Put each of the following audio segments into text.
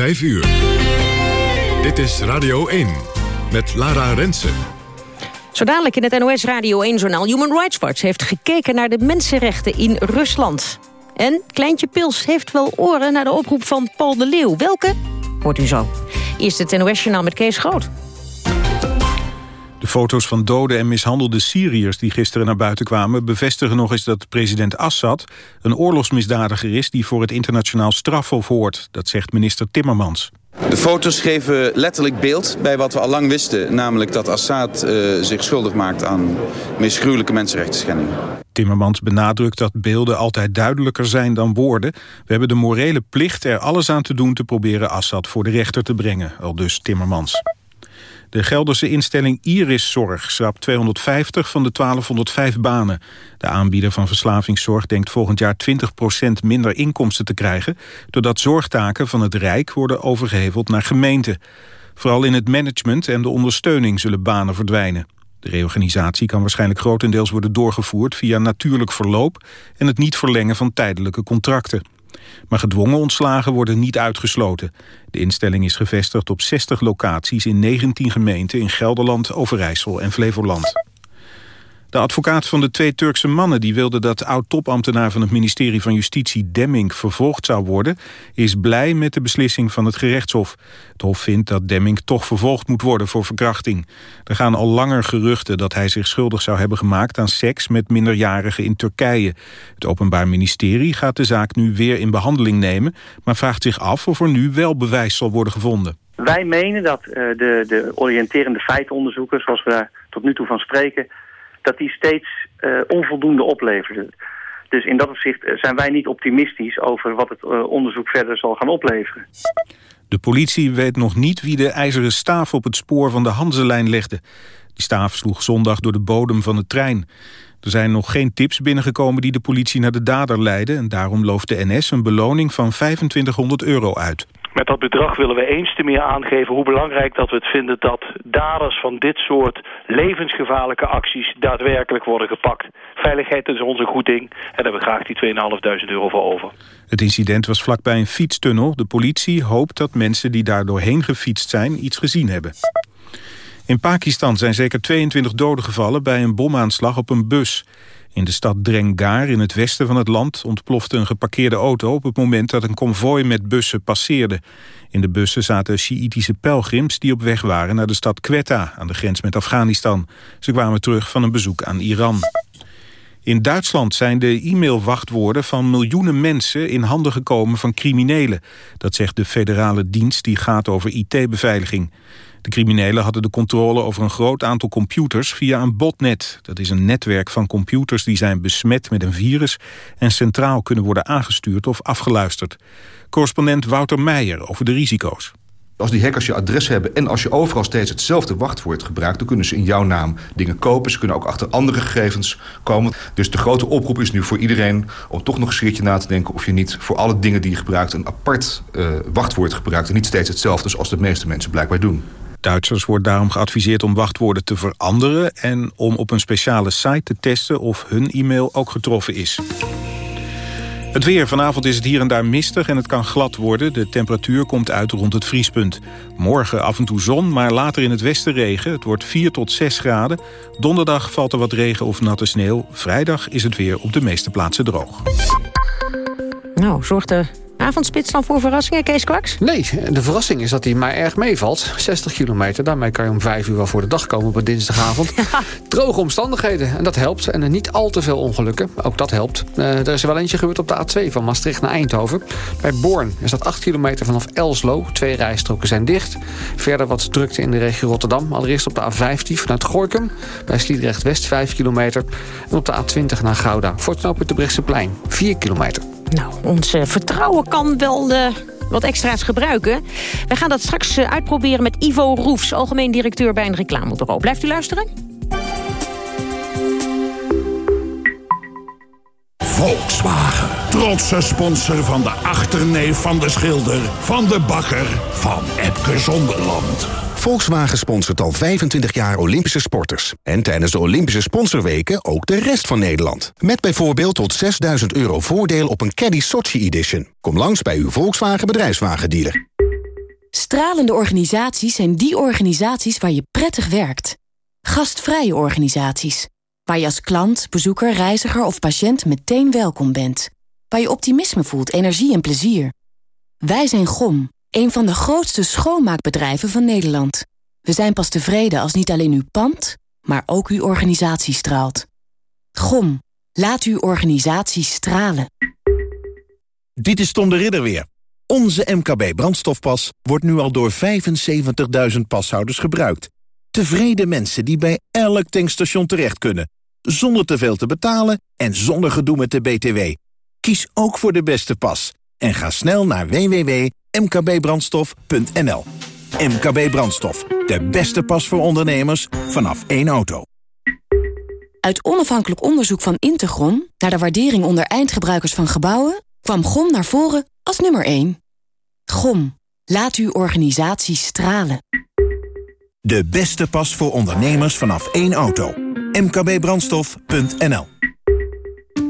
5 uur. Dit is Radio 1 met Lara Rensen. Zo dadelijk in het NOS Radio 1-journaal Human Rights Watch... heeft gekeken naar de mensenrechten in Rusland. En Kleintje Pils heeft wel oren naar de oproep van Paul de Leeuw. Welke? Hoort u zo. Eerst het NOS-journaal met Kees Groot. De foto's van dode en mishandelde Syriërs die gisteren naar buiten kwamen... bevestigen nog eens dat president Assad een oorlogsmisdadiger is... die voor het internationaal strafhof hoort. Dat zegt minister Timmermans. De foto's geven letterlijk beeld bij wat we al lang wisten... namelijk dat Assad uh, zich schuldig maakt aan meest gruwelijke mensenrechten Timmermans benadrukt dat beelden altijd duidelijker zijn dan woorden. We hebben de morele plicht er alles aan te doen... te proberen Assad voor de rechter te brengen, al dus Timmermans. De Gelderse instelling Iriszorg schrapt 250 van de 1205 banen. De aanbieder van verslavingszorg denkt volgend jaar 20% minder inkomsten te krijgen... doordat zorgtaken van het Rijk worden overgeheveld naar gemeenten. Vooral in het management en de ondersteuning zullen banen verdwijnen. De reorganisatie kan waarschijnlijk grotendeels worden doorgevoerd via natuurlijk verloop en het niet verlengen van tijdelijke contracten. Maar gedwongen ontslagen worden niet uitgesloten. De instelling is gevestigd op 60 locaties in 19 gemeenten in Gelderland, Overijssel en Flevoland. De advocaat van de twee Turkse mannen die wilde dat oud-topambtenaar van het ministerie van Justitie Demming vervolgd zou worden, is blij met de beslissing van het gerechtshof. Het hof vindt dat Demming toch vervolgd moet worden voor verkrachting. Er gaan al langer geruchten dat hij zich schuldig zou hebben gemaakt aan seks met minderjarigen in Turkije. Het Openbaar Ministerie gaat de zaak nu weer in behandeling nemen, maar vraagt zich af of er nu wel bewijs zal worden gevonden. Wij menen dat uh, de, de oriënterende feitenonderzoekers, zoals we daar tot nu toe van spreken dat die steeds uh, onvoldoende opleverde. Dus in dat opzicht eh, zijn wij niet optimistisch over wat het uh, onderzoek verder zal gaan opleveren. De politie weet nog niet wie de ijzeren staaf op het spoor van de Hanselijn legde. Die staaf sloeg zondag door de bodem van de trein. Er zijn nog geen tips binnengekomen die de politie naar de dader leiden... en daarom looft de NS een beloning van 2500 euro uit. Met dat bedrag willen we eens te meer aangeven hoe belangrijk dat we het vinden dat daders van dit soort levensgevaarlijke acties daadwerkelijk worden gepakt. Veiligheid is onze goed ding en daar hebben we graag die 2.500 euro voor over. Het incident was vlakbij een fietstunnel. De politie hoopt dat mensen die daar doorheen gefietst zijn iets gezien hebben. In Pakistan zijn zeker 22 doden gevallen bij een bomaanslag op een bus. In de stad Drengar in het westen van het land ontplofte een geparkeerde auto op het moment dat een konvooi met bussen passeerde. In de bussen zaten Sjiitische pelgrims die op weg waren naar de stad Quetta aan de grens met Afghanistan. Ze kwamen terug van een bezoek aan Iran. In Duitsland zijn de e-mailwachtwoorden van miljoenen mensen in handen gekomen van criminelen. Dat zegt de federale dienst die gaat over IT-beveiliging. De criminelen hadden de controle over een groot aantal computers via een botnet. Dat is een netwerk van computers die zijn besmet met een virus... en centraal kunnen worden aangestuurd of afgeluisterd. Correspondent Wouter Meijer over de risico's. Als die hackers je adres hebben en als je overal steeds hetzelfde wachtwoord gebruikt... dan kunnen ze in jouw naam dingen kopen. Ze kunnen ook achter andere gegevens komen. Dus de grote oproep is nu voor iedereen om toch nog een keertje na te denken... of je niet voor alle dingen die je gebruikt een apart uh, wachtwoord gebruikt... en niet steeds hetzelfde zoals de meeste mensen blijkbaar doen. Duitsers wordt daarom geadviseerd om wachtwoorden te veranderen... en om op een speciale site te testen of hun e-mail ook getroffen is. Het weer. Vanavond is het hier en daar mistig en het kan glad worden. De temperatuur komt uit rond het vriespunt. Morgen af en toe zon, maar later in het westen regen. Het wordt 4 tot 6 graden. Donderdag valt er wat regen of natte sneeuw. Vrijdag is het weer op de meeste plaatsen droog. Nou, zorgt de Avondspits dan voor verrassingen, Kees Kwaks? Nee, de verrassing is dat hij maar erg meevalt. 60 kilometer, daarmee kan je om 5 uur wel voor de dag komen op een dinsdagavond. Droge omstandigheden, en dat helpt. En er niet al te veel ongelukken, ook dat helpt. Uh, er is er wel eentje gebeurd op de A2 van Maastricht naar Eindhoven. Bij Born is dat 8 kilometer vanaf Elslo. Twee rijstroken zijn dicht. Verder wat drukte in de regio Rotterdam. Allereerst op de A15 vanuit Gorkum. Bij Sliedrecht West 5 kilometer. En op de A20 naar Gouda. Voor het knooppunt de Brechtseplein 4 kilometer. Nou, ons vertrouwen kan wel uh, wat extra's gebruiken. Wij gaan dat straks uh, uitproberen met Ivo Roefs... algemeen directeur bij een reclamebureau. Blijft u luisteren? Volkswagen. Trotse sponsor van de achterneef van de schilder... van de bakker van Epke Zonderland. Volkswagen sponsort al 25 jaar Olympische sporters. En tijdens de Olympische sponsorweken ook de rest van Nederland. Met bijvoorbeeld tot 6000 euro voordeel op een Caddy Sochi Edition. Kom langs bij uw Volkswagen bedrijfswagendealer. Stralende organisaties zijn die organisaties waar je prettig werkt. Gastvrije organisaties. Waar je als klant, bezoeker, reiziger of patiënt meteen welkom bent. Waar je optimisme voelt, energie en plezier. Wij zijn GOM, een van de grootste schoonmaakbedrijven van Nederland. We zijn pas tevreden als niet alleen uw pand, maar ook uw organisatie straalt. GOM, laat uw organisatie stralen. Dit is Tom de Ridder weer. Onze MKB brandstofpas wordt nu al door 75.000 pashouders gebruikt. Tevreden mensen die bij elk tankstation terecht kunnen. Zonder te veel te betalen en zonder gedoe met de BTW. Kies ook voor de beste pas. En ga snel naar www.mkbbrandstof.nl MKB Brandstof. De beste pas voor ondernemers vanaf één auto. Uit onafhankelijk onderzoek van Integron... naar de waardering onder eindgebruikers van gebouwen... kwam GOM naar voren als nummer 1. GOM. Laat uw organisatie stralen. De beste pas voor ondernemers vanaf één auto. mkbbrandstof.nl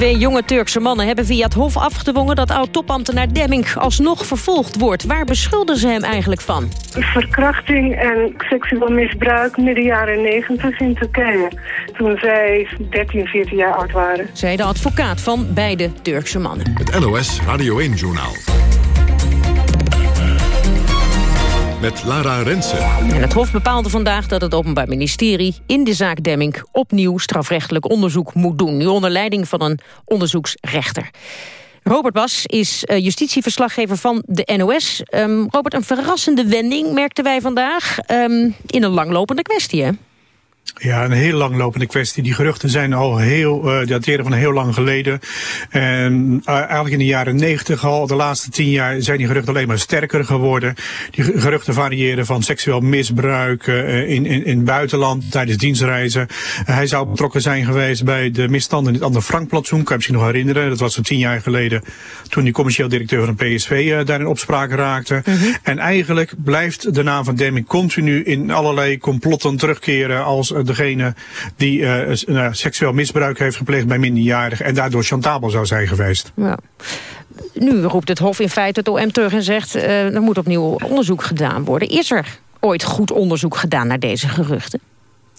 Twee jonge Turkse mannen hebben via het Hof afgedwongen... dat oud-topambtenaar Demming alsnog vervolgd wordt. Waar beschuldigen ze hem eigenlijk van? Verkrachting en seksueel misbruik midden jaren 90 in Turkije. Toen zij 13, 14 jaar oud waren. Zei de advocaat van beide Turkse mannen. Het NOS Radio 1-journaal. Met Lara Rensen. En het Hof bepaalde vandaag dat het Openbaar Ministerie... in de zaak Demming opnieuw strafrechtelijk onderzoek moet doen. Nu onder leiding van een onderzoeksrechter. Robert Bas is uh, justitieverslaggever van de NOS. Um, Robert, een verrassende wending merkten wij vandaag... Um, in een langlopende kwestie, hè? Ja, een heel langlopende kwestie. Die geruchten zijn al heel, uh, dateren van heel lang geleden. En uh, eigenlijk in de jaren negentig al, de laatste tien jaar, zijn die geruchten alleen maar sterker geworden. Die geruchten variëren van seksueel misbruik uh, in, in, in het buitenland tijdens dienstreizen. hij zou betrokken zijn geweest bij de misstanden in het Anne Frank-plantsoen. Kan je misschien nog herinneren? Dat was zo'n tien jaar geleden toen die commercieel directeur van PSV daar in opspraak raakte. -hmm. En eigenlijk blijft de naam van Demming continu in allerlei complotten terugkeren als degene die uh, seksueel misbruik heeft gepleegd bij minderjarigen... en daardoor chantabel zou zijn geweest. Ja. Nu roept het Hof in feite het OM terug en zegt... Uh, er moet opnieuw onderzoek gedaan worden. Is er ooit goed onderzoek gedaan naar deze geruchten?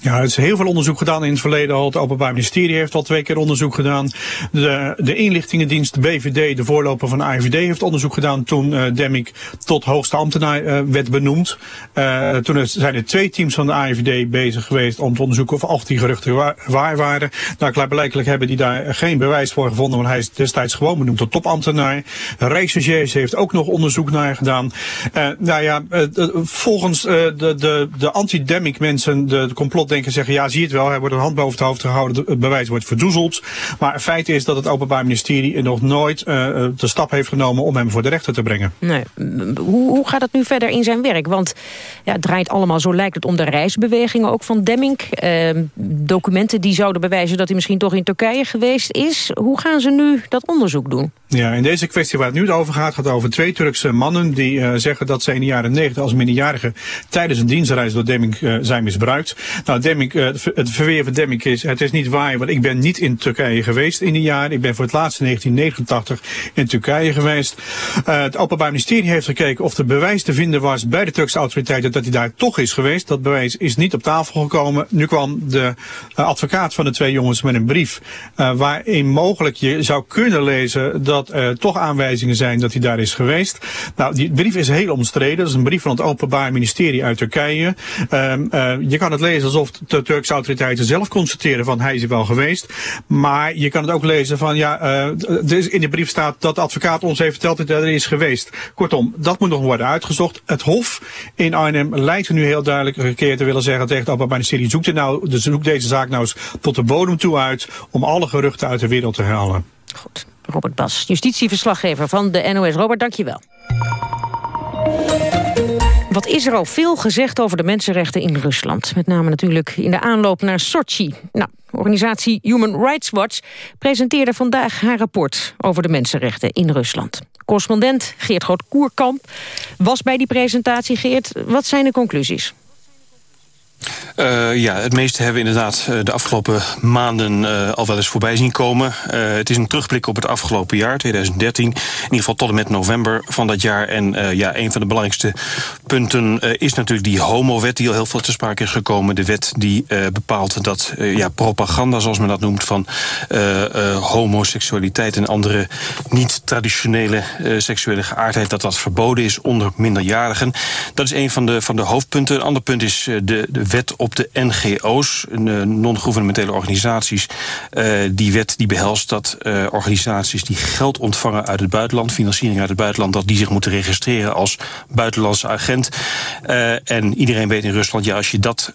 Ja, er is heel veel onderzoek gedaan in het verleden al. Het Openbaar Ministerie heeft al twee keer onderzoek gedaan. De, de inlichtingendienst, de BVD, de voorloper van de AIVD, heeft onderzoek gedaan toen uh, tot hoogste ambtenaar uh, werd benoemd. Uh, toen zijn er twee teams van de AIVD bezig geweest om te onderzoeken of, of die geruchten waar, waar waren. Nou, klaarblijkelijk hebben die daar geen bewijs voor gevonden, want hij is destijds gewoon benoemd tot topambtenaar. Rijksrecherche heeft ook nog onderzoek naar gedaan. nou ja, volgens de, de, de anti-Demming mensen, de, de complot denken zeggen, ja, zie je het wel, hij wordt een hand boven het hoofd gehouden, het bewijs wordt verdoezeld. Maar het feit is dat het Openbaar Ministerie nog nooit uh, de stap heeft genomen om hem voor de rechter te brengen. Nee. Hoe, hoe gaat het nu verder in zijn werk? Want ja, het draait allemaal, zo lijkt het, om de reisbewegingen ook van Demming. Uh, documenten die zouden bewijzen dat hij misschien toch in Turkije geweest is. Hoe gaan ze nu dat onderzoek doen? Ja, in deze kwestie waar het nu over gaat, gaat het over twee Turkse mannen die uh, zeggen dat ze in de jaren 90 als minderjarige tijdens een dienstreis door Demming zijn misbruikt. Nou, Demming, uh, het verweer van Demming is, het is niet waar, want ik ben niet in Turkije geweest in die jaren. Ik ben voor het laatst in 1989 in Turkije geweest. het Openbaar Ministerie heeft gekeken of er bewijs te vinden was bij de Turkse autoriteiten dat hij daar toch is geweest. Dat bewijs is niet op tafel gekomen. Nu kwam de advocaat van de twee jongens met een brief waarin mogelijk je zou kunnen lezen dat er toch aanwijzingen zijn dat hij daar is geweest. Nou, die brief is heel omstreden. Dat is een brief van het Openbaar Ministerie uit Turkije. Uh, je kan het lezen alsof de Turkse autoriteiten zelf constateren van hij is er wel geweest. Maar je kan het ook lezen van ja, uh, in de brief staat dat de advocaat ons heeft verteld dat hij er is geweest. Kortom, dat moet nog worden uitgezocht. Het Hof in Arnhem lijkt nu heel duidelijk een keer te willen zeggen tegen het Openbaar Ministerie zoekt, er nou, zoekt deze zaak nou eens tot de bodem toe uit om alle geruchten uit de wereld te halen. Goed. Robert Bas, justitieverslaggever van de NOS. Robert, dank je wel. Wat is er al veel gezegd over de mensenrechten in Rusland? Met name natuurlijk in de aanloop naar Sochi. Nou, organisatie Human Rights Watch presenteerde vandaag haar rapport over de mensenrechten in Rusland. Correspondent Geert Groot-Koerkamp was bij die presentatie. Geert, wat zijn de conclusies? Uh, ja, het meeste hebben we inderdaad uh, de afgelopen maanden uh, al wel eens voorbij zien komen. het is een terugblik op het afgelopen jaar, 2013. In ieder geval tot en met november van dat jaar. En ja, een van de belangrijkste punten is natuurlijk die homowet... die al heel veel te sprake is gekomen. De wet die bepaalt dat ja, propaganda, zoals men dat noemt... van homoseksualiteit en andere niet-traditionele seksuele geaardheid... dat dat verboden is onder minderjarigen. Dat is een van de, van de hoofdpunten. Een ander punt is de, de wet op de NGO's, uh, non-governementele organisaties. Uh, die wet die behelst dat uh, organisaties die geld ontvangen uit het buitenland, financiering uit het buitenland, dat die zich moeten registreren als buitenlandse agent. en iedereen weet in Rusland, ja, als je dat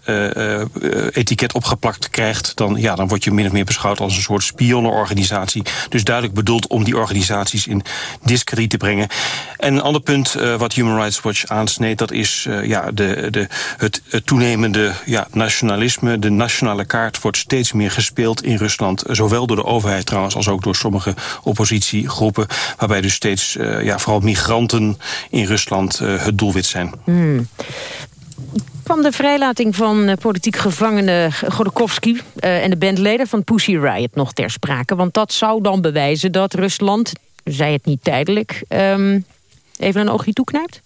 etiket opgeplakt krijgt, dan, ja, dan word je min of meer beschouwd als een soort spionnenorganisatie. Dus duidelijk bedoeld om die organisaties in discrediet te brengen. En een ander punt wat Human Rights Watch aansneed, dat is ja, de, de, het, het toenemende ja, nationalisme, de nationale kaart wordt steeds meer gespeeld in Rusland. Zowel door de overheid trouwens als ook door sommige oppositiegroepen. Waarbij dus steeds uh, ja, vooral migranten in Rusland uh, het doelwit zijn. Hmm de vrijlating van uh, politiek gevangene Godorkovsky... En de bandleden van Pussy Riot nog ter sprake. Want dat zou dan bewijzen dat Rusland, zei het niet tijdelijk... Um, even een oogje toeknijpt?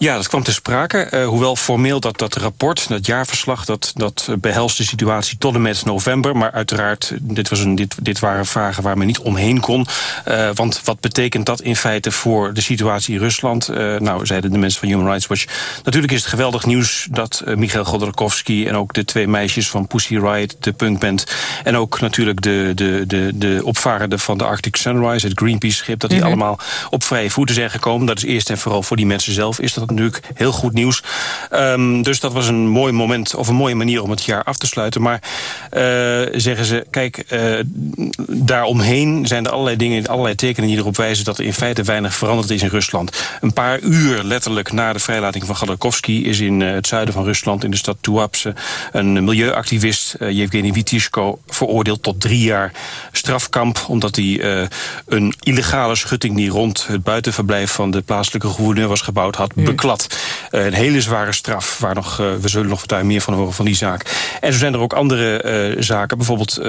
Ja, dat kwam ter sprake. Uh, hoewel formeel dat, dat rapport, dat jaarverslag... dat, dat behelst de situatie tot en met november. Maar uiteraard, dit, was een, dit, dit waren vragen waar men niet omheen kon. Uh, want wat betekent dat in feite voor de situatie in Rusland? Uh, nou, zeiden de mensen van Human Rights Watch... natuurlijk is het geweldig nieuws dat Michael Godorkovsky... en ook de twee meisjes van Pussy Riot, de punkband... en ook natuurlijk de, de, de, de opvarenden van de Arctic Sunrise... het Greenpeace-schip, dat die mm -hmm. allemaal op vrije voeten zijn gekomen. Dat is eerst en vooral voor die mensen zelf... is dat natuurlijk heel goed nieuws. Um, dus dat was een mooi moment of een mooie manier om het jaar af te sluiten. Maar uh, zeggen ze, kijk, uh, daaromheen zijn er allerlei dingen, allerlei tekenen die erop wijzen dat er in feite weinig veranderd is in Rusland. Een paar uur letterlijk na de vrijlating van Khodorkovsky is in uh, het zuiden van Rusland, in de stad Tuapse, een milieuactivist, uh, Yevgeny Vitishko, veroordeeld tot drie jaar strafkamp, omdat hij een illegale schutting die rond het buitenverblijf van de plaatselijke gouverneur was gebouwd had, Uh, een hele zware straf, waar nog, uh, we zullen nog daar meer van horen van die zaak. En zo zijn er ook andere uh, zaken, bijvoorbeeld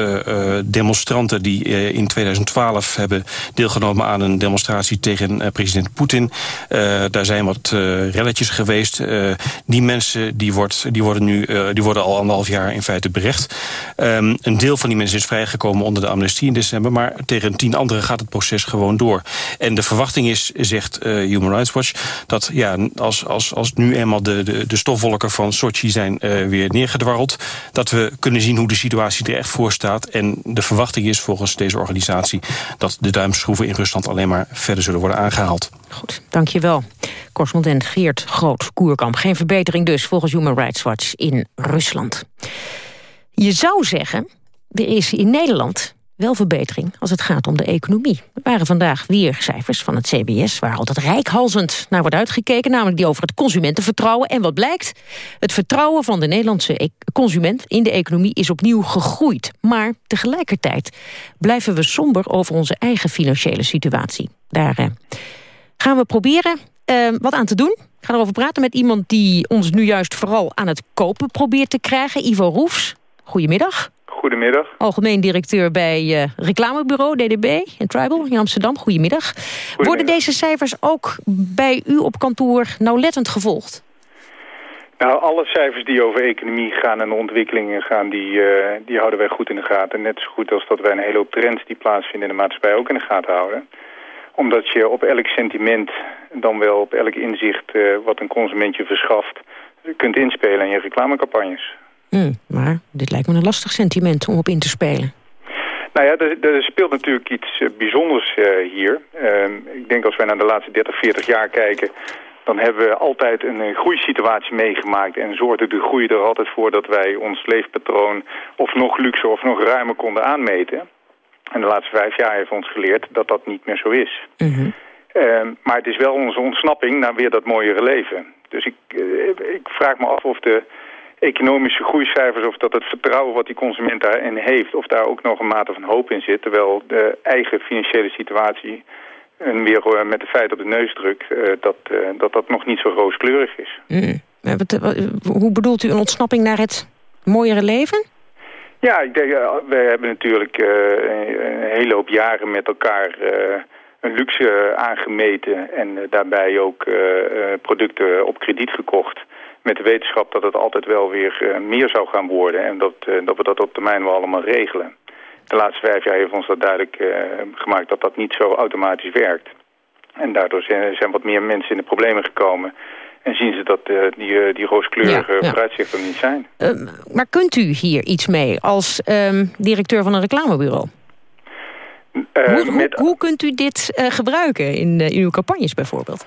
demonstranten die in 2012 hebben deelgenomen aan een demonstratie tegen president Poetin. daar zijn wat relletjes geweest. die mensen die, wordt, die, worden nu, die worden al anderhalf jaar in feite berecht. Um, een deel van die mensen is vrijgekomen onder de amnestie in december, maar tegen tien anderen gaat het proces gewoon door. En de verwachting is, zegt Human Rights Watch, dat ja, als, als, als nu eenmaal de, de, de stofwolken van Sochi zijn uh, weer neergedwarreld... dat we kunnen zien hoe de situatie er echt voor staat. En de verwachting is volgens deze organisatie... dat de duimschroeven in Rusland alleen maar verder zullen worden aangehaald. Goed, dankjewel. Correspondent Geert Groot-Koerkamp. Geen verbetering dus volgens Human Rights Watch in Rusland. Je zou zeggen, er is in Nederland wel verbetering als het gaat om de economie. Er waren vandaag weer cijfers van het CBS... waar altijd rijkhalzend naar wordt uitgekeken... namelijk die over het consumentenvertrouwen. En wat blijkt? Het vertrouwen van de Nederlandse e- consument in de economie... is opnieuw gegroeid. Maar tegelijkertijd blijven we somber over onze eigen financiële situatie. Daar uh, gaan we proberen uh, wat aan te doen. Ik ga erover praten met iemand die ons nu juist vooral aan het kopen probeert te krijgen. Ivo Roefs, goedemiddag. Goedemiddag. Algemeen directeur bij uh, reclamebureau DDB in Tribal in Amsterdam. Goedemiddag. Goedemiddag. Worden deze cijfers ook bij u op kantoor nauwlettend gevolgd? Nou, alle cijfers die over economie gaan en ontwikkelingen gaan, die, uh, die houden wij goed in de gaten. Net zo goed als dat wij een hele hoop trends die plaatsvinden in de maatschappij ook in de gaten houden. Omdat je op elk sentiment, dan wel op elk inzicht uh, wat een consument je verschaft, kunt inspelen in je reclamecampagnes. Mm, maar dit lijkt me een lastig sentiment om op in te spelen. Nou ja, er, er speelt natuurlijk iets uh, bijzonders uh, hier. Uh, ik denk als wij naar de laatste 30, 40 jaar kijken... dan hebben we altijd een, groeisituatie meegemaakt... en zorgde de groei er altijd voor dat wij ons leefpatroon... of nog luxe of nog ruimer konden aanmeten. En de laatste vijf jaar heeft ons geleerd dat dat niet meer zo is. Ehm, maar het is wel onze ontsnapping naar weer dat mooiere leven. Dus ik, eh, ik vraag me af of de economische groeicijfers... of dat het vertrouwen wat die consument daarin heeft... of daar ook nog een mate van hoop in zit... terwijl de eigen financiële situatie... en weer eh, met de feiten op de neus drukt... eh, dat, eh, dat dat nog niet zo rooskleurig is. Mm. Eh, eh, Hoe bedoelt u een ontsnapping naar het mooiere leven? Ja, ik denk, eh, we hebben natuurlijk eh, een hele hoop jaren met elkaar eh, een luxe eh, aangemeten en eh, daarbij ook eh, eh, producten op krediet gekocht. Met de wetenschap dat het altijd wel weer eh, meer zou gaan worden en dat, eh, dat we dat op termijn wel allemaal regelen. De laatste vijf jaar heeft ons dat duidelijk eh, gemaakt dat dat niet zo automatisch werkt. En daardoor zijn, zijn wat meer mensen in de problemen gekomen. En zien ze dat die, die rooskleurige Ja, ja. vooruitzichten er niet zijn. Maar kunt u hier iets mee als ehm, directeur van een reclamebureau? Hoe, hoe, met- hoe kunt u dit gebruiken in, in uw campagnes bijvoorbeeld?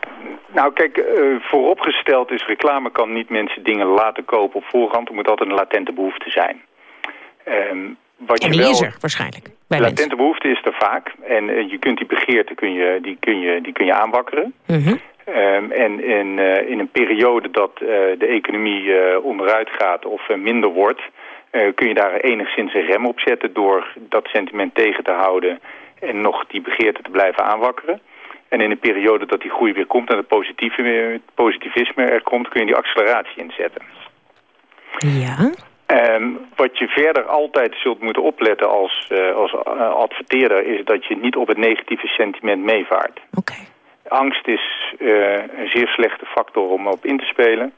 Nou kijk, eh, vooropgesteld is reclame kan niet mensen dingen laten kopen op voorhand. Er moet altijd een latente behoefte zijn. Ehm, wat En je wel... is er waarschijnlijk. Bij latente mensen. behoefte is er vaak. En eh, je kunt die begeerte kun je, die kun je, die kun je aanwakkeren. Mhm. Ehm, en in, eh, in een periode dat de economie onderuit gaat of minder wordt... kun je daar enigszins een rem op zetten door dat sentiment tegen te houden... en nog die begeerte te blijven aanwakkeren. En in een periode dat die groei weer komt en het positieve, positivisme er komt... kun je die acceleratie inzetten. Ja. Ehm, wat je verder altijd zult moeten opletten als, eh, als eh, adverteerder... is dat je niet op het negatieve sentiment meevaart. Angst is eh, een zeer slechte factor om op in te spelen.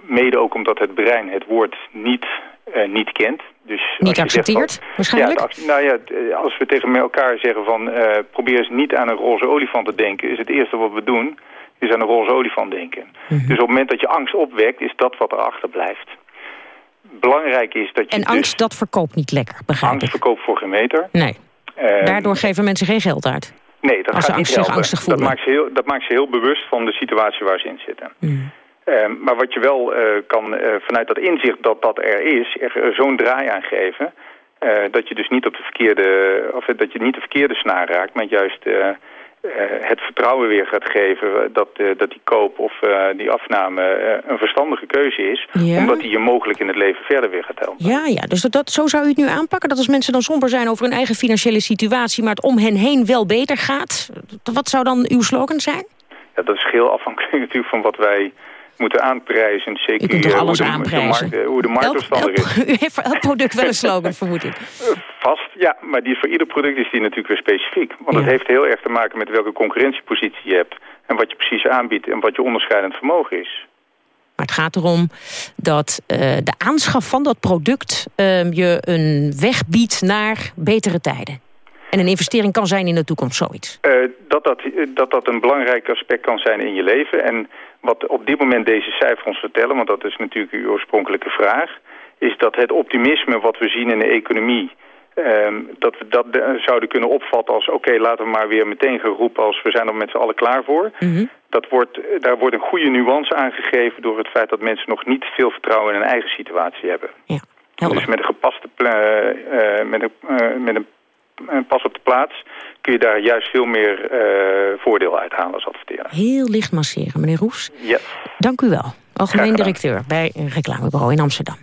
Mede ook omdat het brein het woord niet, eh, niet kent. Dus Niet accepteert, van- waarschijnlijk? Ja, nou ja, eh, als we tegen elkaar zeggen van... eh, probeer eens niet aan een roze olifant te denken... is het eerste wat we doen, is aan een roze olifant denken. Mhm. Dus op het moment dat je angst opwekt, is dat wat erachter blijft. Belangrijk is dat je En dus angst, dat verkoopt niet lekker, begrijp angst ik. verkoopt voor geen meter. Nee. Daardoor geven mensen geen geld uit. Nee, dat Als gaat niet angst- helpen. dat, maakt ze heel, dat maakt ze heel bewust van de situatie waar ze in zitten. Mm. Ehm, maar wat je wel eh, kan, eh, vanuit dat inzicht dat dat er is, er eh, zo'n draai aan geven... dat je dus niet op de verkeerde, of dat je niet de verkeerde snaar raakt, maar juist het vertrouwen weer gaat geven dat, dat die koop of die afname een verstandige keuze is, Ja. omdat die je mogelijk in het leven verder weer gaat helpen. Ja, ja, dus dat, dat, zo zou u het nu aanpakken? Dat als mensen dan somber zijn over hun eigen financiële situatie... maar het om hen heen wel beter gaat... wat zou dan uw slogan zijn? Ja, dat is heel afhankelijk natuurlijk van wat wij moeten aanprijzen. Zeker U kunt toch eh, alles hoe de, aanprijzen? De markt, eh, hoe de is. U heeft voor elk product wel een slogan, vermoed ik. Vast, ja, maar die voor ieder product is die natuurlijk weer specifiek. Want het heeft heel erg te maken met welke concurrentiepositie je hebt. En wat je precies aanbiedt en wat je onderscheidend vermogen is. Maar het gaat erom dat eh, de aanschaf van dat product... eh, je een weg biedt naar betere tijden. En een investering kan zijn in de toekomst, zoiets. Eh, dat, dat, eh, dat dat een belangrijk aspect kan zijn in je leven. En wat op dit moment deze cijfers ons vertellen, want dat is natuurlijk uw oorspronkelijke vraag... is dat het optimisme wat we zien in de economie... ehm, dat we dat eh, zouden kunnen opvatten als... oké, laten we maar weer meteen gaan roepen als we zijn er met z'n allen klaar voor. Dat wordt, eh, daar wordt een goede nuance aangegeven door het feit dat mensen nog niet veel vertrouwen in hun eigen situatie hebben. dus met een gepaste eh, eh, met een, met een, een pas op de plaats kun je daar juist veel meer eh, voordeel uithalen als adverteerder. Heel licht masseren, meneer Roes. Ja. Dank u wel. Algemeen directeur bij een reclamebureau in Amsterdam.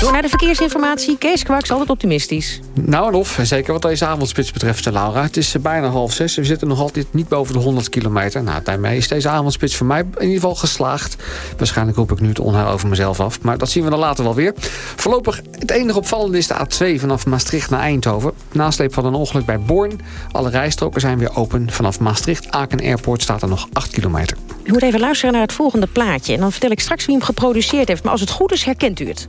Door naar de verkeersinformatie. Kees Kwaks, altijd optimistisch. Nou en of, zeker wat deze avondspits betreft, eh, Laura. Het is eh, bijna half zes. We zitten nog altijd niet boven de 100 kilometer. Nou, daarmee is deze avondspits voor mij in ieder geval geslaagd. Waarschijnlijk roep ik nu het onheil over mezelf af. Maar dat zien we dan later wel weer. Voorlopig, het enige opvallende is de A2 vanaf Maastricht naar Eindhoven. Nasleep van een ongeluk bij Born. Alle rijstroken zijn weer open. Vanaf Maastricht, Aken Airport staat er nog 8 kilometer. U moet even luisteren naar het volgende plaatje. En dan vertel ik straks wie hem geproduceerd heeft. Maar als het goed is, herkent u het.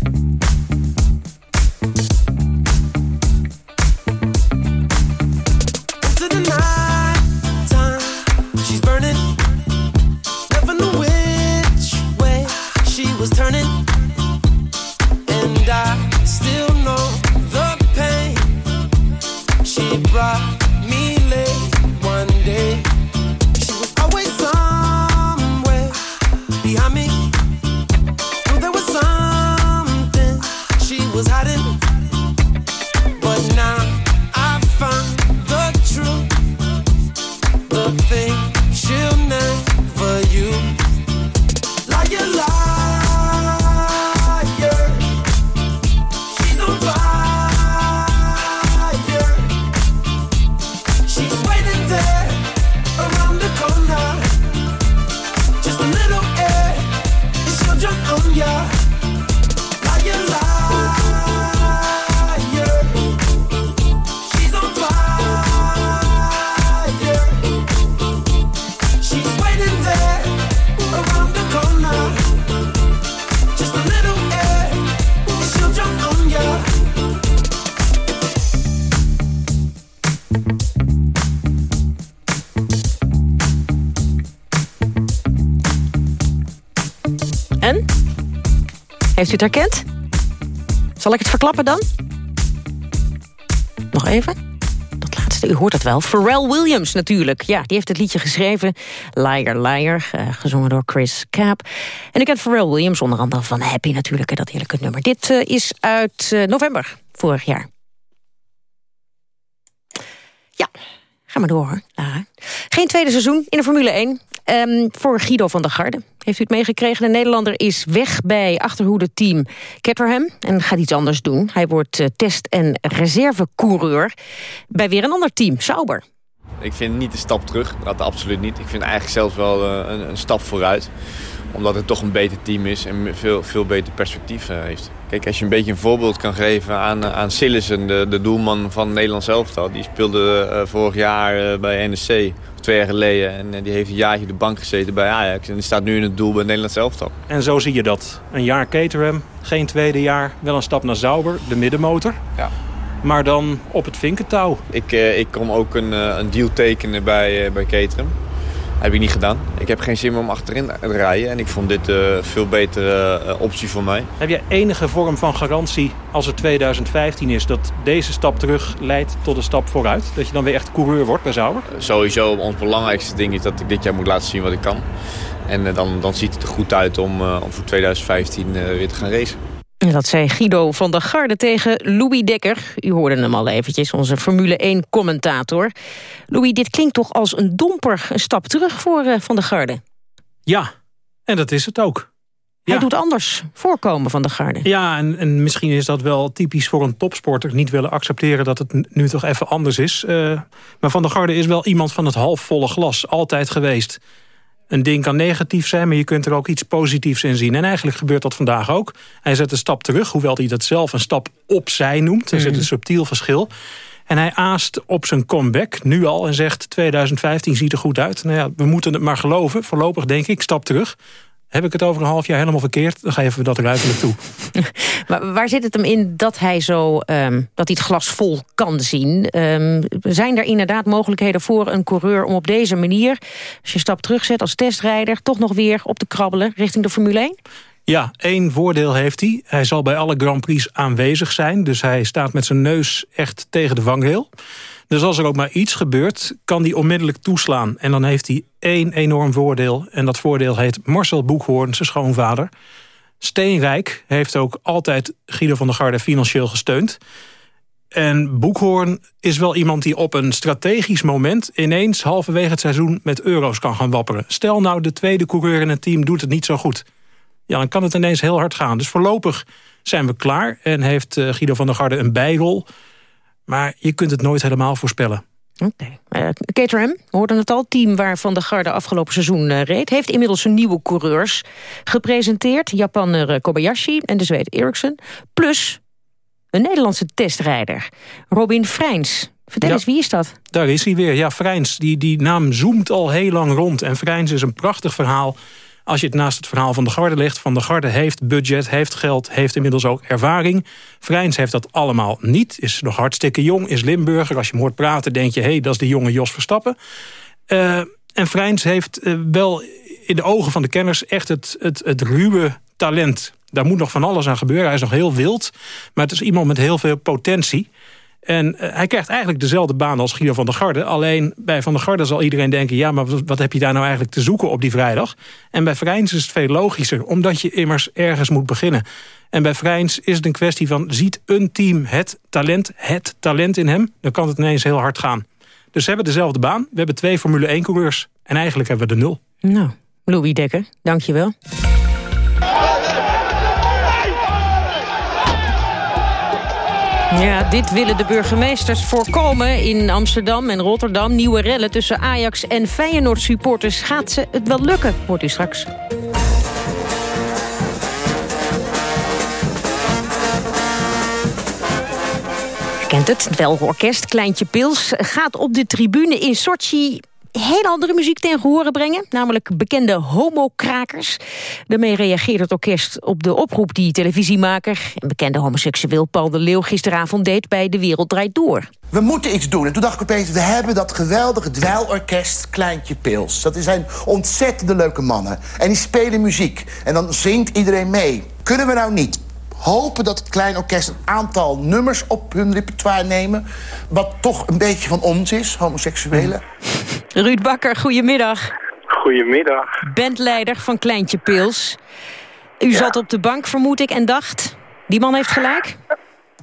Heeft u het herkend? Zal ik het verklappen dan? Nog even? Dat laatste, u hoort het wel. Pharrell Williams natuurlijk. Ja, die heeft het liedje geschreven. Liar, Liar, eh, gezongen door Chris Caap. En u kent Pharrell Williams onder andere van Happy natuurlijk. Dat heerlijke nummer. Dit eh, is uit eh, november vorig jaar. Ja, ga maar door Lara. Geen tweede seizoen in de Formule 1. Ehm, voor Guido van der Garde. Heeft u het meegekregen? De Nederlander is weg bij achterhoede-team Caterham... en gaat iets anders doen. Hij wordt eh, test- en reservecoureur bij weer een ander team, Sauber. Ik vind niet een stap terug, dat absoluut niet. Ik vind eigenlijk zelfs wel eh, een, een stap vooruit. Omdat het toch een beter team is en veel, veel beter perspectief eh, heeft. Kijk, als je een beetje een voorbeeld kan geven aan, eh, aan Sillissen, de, de doelman van Nederlands elftal. Die speelde eh, vorig jaar eh, bij NEC, twee jaar geleden. En die heeft een jaartje de bank gezeten bij Ajax. En die staat nu in het doel bij Nederlands elftal. En zo zie je dat. Een jaar Caterham, geen tweede jaar. Wel een stap naar Sauber, de middenmotor. Ja. Maar dan op het vinkentouw. Ik, ik kon ook een, een deal tekenen bij, bij Caterham. Heb ik niet gedaan. Ik heb geen zin meer om achterin te rijden. En ik vond dit een veel betere eh, optie voor mij. Heb jij enige vorm van garantie als het 2015 is... dat deze stap terug leidt tot een stap vooruit? Dat je dan weer echt coureur wordt bij Sauber? Sowieso ons belangrijkste ding is dat ik dit jaar moet laten zien wat ik kan. En eh, dan, dan ziet het er goed uit om, eh, om voor 2015 eh, weer te gaan racen. Dat zei Guido van der Garde tegen Louis Dekker. U hoorde hem al eventjes, onze Formule 1-commentator. Louis, dit klinkt toch als een domper, een stap terug voor eh, Van der Garde. Ja, en dat is het ook. Hij doet anders voorkomen van de Garde. Ja, en, en misschien is dat wel typisch voor een topsporter. Niet willen accepteren dat het nu toch even anders is. Eh, maar Van der Garde is wel iemand van het halfvolle glas. Altijd geweest. Een ding kan negatief zijn, maar je kunt er ook iets positiefs in zien. En eigenlijk gebeurt dat vandaag ook. Hij zet een stap terug, hoewel hij dat zelf een stap opzij noemt. Er zit een subtiel verschil. En hij aast op zijn comeback, nu al, en zegt 2015 ziet er goed uit. Nou ja, we moeten het maar geloven. Voorlopig denk ik, stap terug. Heb ik het over een half jaar helemaal verkeerd, dan geven we dat ruiterlijk toe. Maar waar zit het hem in dat hij zo ehm, dat hij het glas vol kan zien? Ehm, zijn er inderdaad mogelijkheden voor een coureur om op deze manier, als je een stap terugzet als testrijder, toch nog weer op te krabbelen richting de Formule 1? Ja, één voordeel heeft hij. Hij zal bij alle Grand Prix aanwezig zijn. Dus hij staat met zijn neus echt tegen de vangrail. Dus als er ook maar iets gebeurt, kan hij onmiddellijk toeslaan. En dan heeft hij één enorm voordeel. En dat voordeel heet Marcel Boekhoorn, zijn schoonvader. Steenrijk heeft ook altijd Guido van der Garde financieel gesteund. En Boekhoorn is wel iemand die op een strategisch moment... ineens halverwege het seizoen met euro's kan gaan wapperen. Stel nou, de tweede coureur in het team doet het niet zo goed. Ja, dan kan het ineens heel hard gaan. Dus voorlopig zijn we klaar en heeft eh, Guido van der Garde een bijrol. Maar je kunt het nooit helemaal voorspellen. Oké. Eh, Caterham, we hoorden het al, team waar Van der Garde afgelopen seizoen eh, reed... heeft inmiddels een nieuwe coureurs gepresenteerd. Japaner eh, Kobayashi en de Zweed Eriksson. Plus een Nederlandse testrijder, Robin Freins. Vertel Ja. eens, wie is dat? Daar is hij weer. Ja, Freins. Die, die naam zoomt al heel lang rond. En Freins is een prachtig verhaal als je het naast het verhaal van de Garde legt. Van de Garde heeft budget, heeft geld, heeft inmiddels ook ervaring. Freins heeft dat allemaal niet. Is nog hartstikke jong, is Limburger. Als je hem hoort praten denk je, hé, hey, dat is de jonge Jos Verstappen. Eh, en Freins heeft eh, wel in de ogen van de kenners echt het, het, het ruwe talent. Daar moet nog van alles aan gebeuren. Hij is nog heel wild. Maar het is iemand met heel veel potentie. En eh, hij krijgt eigenlijk dezelfde baan als Guido van der Garde. Alleen bij Van der Garde zal iedereen denken... ja, maar wat, heb je daar nou eigenlijk te zoeken op die vrijdag? En bij Vrijns is het veel logischer, omdat je immers ergens moet beginnen. En bij Vrijns is het een kwestie van... ziet een team het talent, het talent in hem... dan kan het ineens heel hard gaan. Dus we hebben dezelfde baan. We hebben twee Formule 1-coureurs. En eigenlijk hebben we de nul. Nou, Louis Dekker, dankjewel. Ja, dit willen de burgemeesters voorkomen in Amsterdam en Rotterdam. Nieuwe rellen tussen Ajax en Feyenoord supporters. Gaat ze het wel lukken, hoort u straks. kent het, het Welorkest, Kleintje Pils... gaat op de tribune in Sochi heel andere muziek ten gehore brengen. Namelijk bekende homokrakers. Daarmee reageert het orkest op de oproep die televisiemaker... en bekende homoseksueel Paul de Leeuw gisteravond deed bij De Wereld Draait Door. We moeten iets doen. En toen dacht ik opeens, we hebben dat geweldige dweilorkest Kleintje Pils. Dat zijn ontzettende leuke mannen. En die spelen muziek. En dan zingt iedereen mee. Kunnen we nou niet hopen dat het klein orkest een aantal nummers op hun repertoire nemen... wat toch een beetje van ons is, homoseksuelen. Ruud Bakker, goedemiddag. Goedemiddag. Bandleider van Kleintje Pils. U zat op de bank, vermoed ik, en dacht... die man heeft gelijk?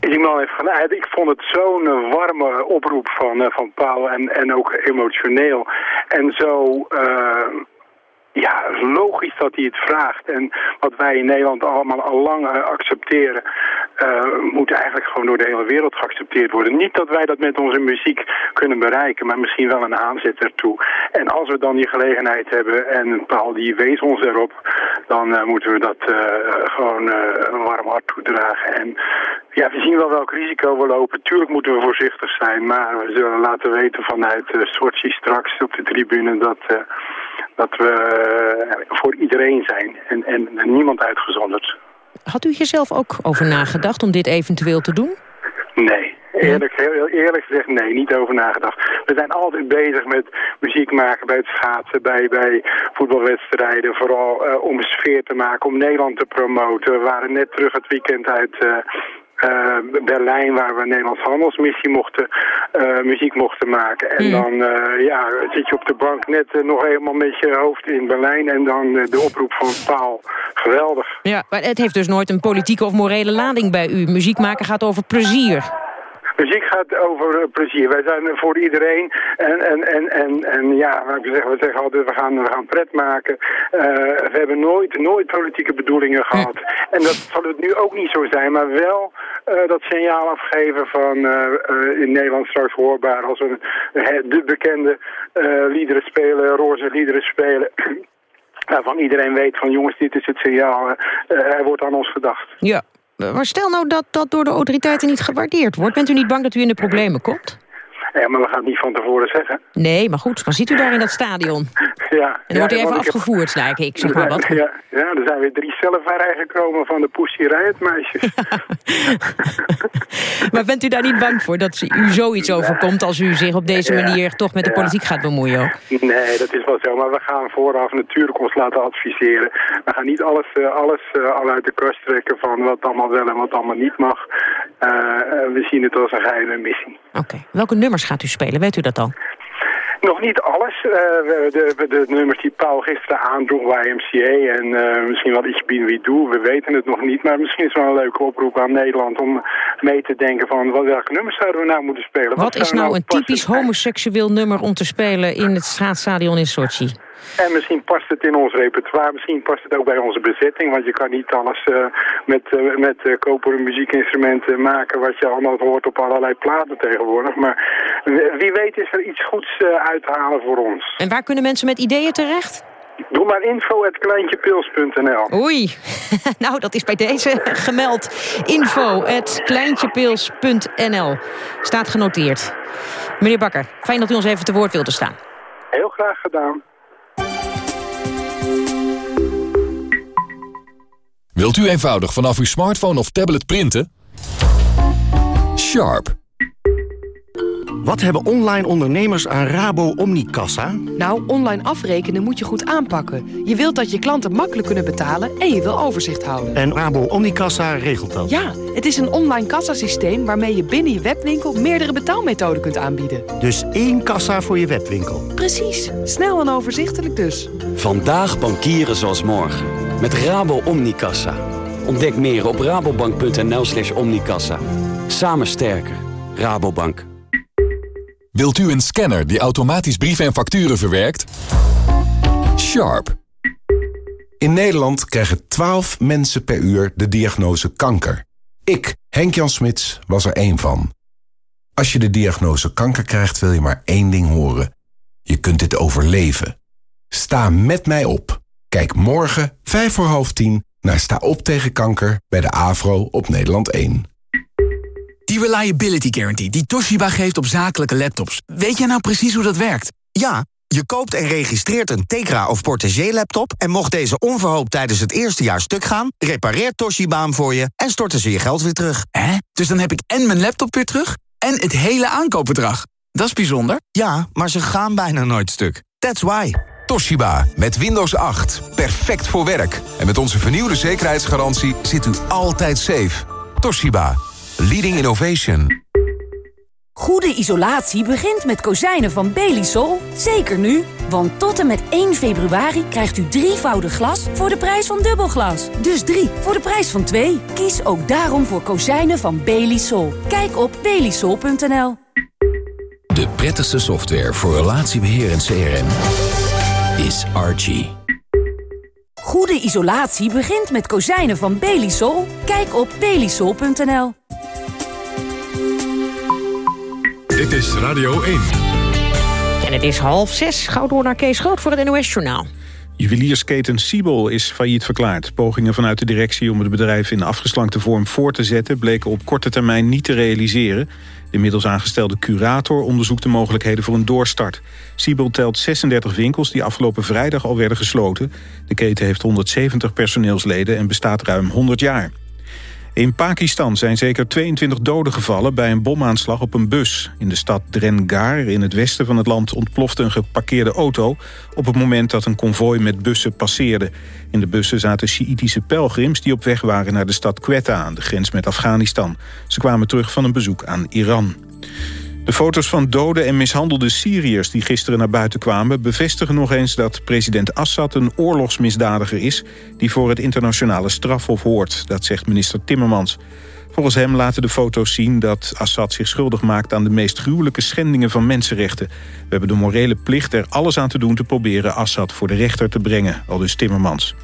Die man heeft gelijk. Ik vond het zo'n eh, warme oproep van, uh, van Paul en, en ook emotioneel. En zo... Uh, ja, logisch dat hij het vraagt. En wat wij in Nederland allemaal al lang uh, accepteren... Uh, moet eigenlijk gewoon door de hele wereld geaccepteerd worden. Niet dat wij dat met onze muziek kunnen bereiken... maar misschien wel een aanzet ertoe. En als we dan die gelegenheid hebben... en Paul die wees ons erop... dan uh, moeten we dat gewoon een warm hart toedragen. En ja, we zien wel welk risico we lopen. Tuurlijk moeten we voorzichtig zijn... maar we zullen laten weten vanuit Sochi straks op de tribune... dat dat we voor iedereen zijn en, en niemand uitgezonderd. Had u jezelf ook over nagedacht om dit eventueel te doen? Nee. Eerlijk, heel eerlijk gezegd, nee, niet over nagedacht. We zijn altijd bezig met muziek maken bij het schaatsen, bij, bij voetbalwedstrijden. Vooral uh, om sfeer te maken, om Nederland te promoten. We waren net terug het weekend uit, uh, uh, Berlijn, waar we een Nederlands handelsmissie mochten, uh, muziek mochten maken. En mm. dan uh, ja, zit je op de bank net nog helemaal met je hoofd in Berlijn en dan de oproep van Paal. Geweldig. Ja, maar het heeft dus nooit een politieke of morele lading bij u. Muziek maken gaat over plezier. Muziek gaat over plezier. Wij zijn voor iedereen. En, en, en, en, en ja, we zeggen, we zeggen altijd, we gaan, we gaan pret maken. Uh, we hebben nooit, nooit politieke bedoelingen gehad. En dat zal het nu ook niet zo zijn, maar wel uh, dat signaal afgeven van uh, in Nederland straks hoorbaar als we de bekende liederen spelen, roze liederen spelen. Waarvan iedereen weet van jongens, dit is het signaal, er wordt aan ons gedacht. Ja, maar stel nou dat dat door de autoriteiten niet gewaardeerd wordt. Bent u niet bang dat u in de problemen komt? Ja, maar we gaan het niet van tevoren zeggen. Nee, maar goed, dan ziet u daar in dat stadion. Ja. En dan wordt u even afgevoerd, heb... lijkt ik, zeg maar wat. Ja, ja, er zijn weer drie cellen vrijgekomen van de Pussy Riot meisjes. maar bent u daar niet bang voor dat u zoiets overkomt... als u zich op deze manier toch met de politiek gaat bemoeien ook? Nee, dat is wel zo. Maar we gaan vooraf natuurlijk ons laten adviseren. We gaan niet alles, uh, alles uh, al uit de kast trekken van wat allemaal wel en wat allemaal niet mag. Uh, we zien het als een geheime missie. Oké. Okay. Welke nummers gaat u spelen? Weet u dat al? Nog niet alles. Uh, de, de, de, nummers die Paul gisteren aandroeg, YMCA en uh, misschien wel iets We Do, we weten het nog niet. Maar misschien is het wel een leuke oproep aan Nederland om mee te denken van wat, welke nummers zouden we nou moeten spelen. Wat, wat is nou, nou een typisch homoseksueel nummer om te spelen in het straatstadion in Sochi? En misschien past het in ons repertoire, misschien past het ook bij onze bezetting. Want je kan niet alles uh, met, uh, met uh, koperen muziekinstrumenten maken wat je allemaal hoort op allerlei platen tegenwoordig. Maar wie weet is er iets goeds uit te halen voor ons. En waar kunnen mensen met ideeën terecht? Doe maar info.kleintjepils.nl Oei, nou dat is bij deze gemeld. Info.kleintjepils.nl Staat genoteerd. Meneer Bakker, fijn dat u ons even te woord wilde staan. Heel graag gedaan. Wilt u eenvoudig vanaf uw smartphone of tablet printen? Sharp Wat hebben online ondernemers aan Rabo Omnicassa? Nou, online afrekenen moet je goed aanpakken. Je wilt dat je klanten makkelijk kunnen betalen en je wil overzicht houden. En Rabo Omnicassa regelt dat? Ja, het is een online kassasysteem waarmee je binnen je webwinkel meerdere betaalmethoden kunt aanbieden. Dus één kassa voor je webwinkel? Precies, snel en overzichtelijk dus. Vandaag bankieren zoals morgen. Met Rabo Omnicassa. Ontdek meer op rabobank.nl slash omnicassa. Samen sterker. Rabobank. Wilt u een scanner die automatisch brieven en facturen verwerkt? Sharp. In Nederland krijgen 12 mensen per uur de diagnose kanker. Ik, Henk-Jan Smits, was er één van. Als je de diagnose kanker krijgt, wil je maar één ding horen. Je kunt dit overleven. Sta met mij op. Kijk morgen, 5 voor half 10, naar Sta op tegen kanker bij de AVRO op Nederland 1. Die Reliability Guarantee die Toshiba geeft op zakelijke laptops. Weet jij nou precies hoe dat werkt? Ja, je koopt en registreert een Tegra of Portagee laptop... en mocht deze onverhoopt tijdens het eerste jaar stuk gaan... repareert Toshiba hem voor je en storten ze je geld weer terug. Hè? Dus dan heb ik en mijn laptop weer terug en het hele aankoopbedrag. Dat is bijzonder. Ja, maar ze gaan bijna nooit stuk. That's why. Toshiba, met Windows 8. Perfect voor werk. En met onze vernieuwde zekerheidsgarantie zit u altijd safe. Toshiba, leading innovation. Goede isolatie begint met kozijnen van Belisol. Zeker nu, want tot en met 1 februari krijgt u drievoudig glas voor de prijs van dubbelglas. Dus drie voor de prijs van twee. Kies ook daarom voor kozijnen van Belisol. Kijk op belisol.nl. De prettigste software voor relatiebeheer en CRM is Archie. Goede isolatie begint met kozijnen van Belisol. Kijk op belisol.nl. Dit is Radio 1. En het is half zes. Gauw door naar Kees Groot voor het NOS-journaal. Juweliersketen Siebel is failliet verklaard. Pogingen vanuit de directie om het bedrijf in afgeslankte vorm voor te zetten... bleken op korte termijn niet te realiseren. De inmiddels aangestelde curator onderzoekt de mogelijkheden voor een doorstart. Siebel telt 36 winkels die afgelopen vrijdag al werden gesloten. De keten heeft 170 personeelsleden en bestaat ruim 100 jaar. In Pakistan zijn zeker 22 doden gevallen bij een bomaanslag op een bus. In de stad Drengar in het westen van het land ontplofte een geparkeerde auto... op het moment dat een konvooi met bussen passeerde. In de bussen zaten Sjiïtische pelgrims die op weg waren naar de stad Quetta... aan de grens met Afghanistan. Ze kwamen terug van een bezoek aan Iran. De foto's van dode en mishandelde Syriërs die gisteren naar buiten kwamen... bevestigen nog eens dat president Assad een oorlogsmisdadiger is... die voor het internationale strafhof hoort, dat zegt minister Timmermans. Volgens hem laten de foto's zien dat Assad zich schuldig maakt... aan de meest gruwelijke schendingen van mensenrechten. We hebben de morele plicht er alles aan te doen te proberen Assad voor de rechter te brengen, al dus Timmermans.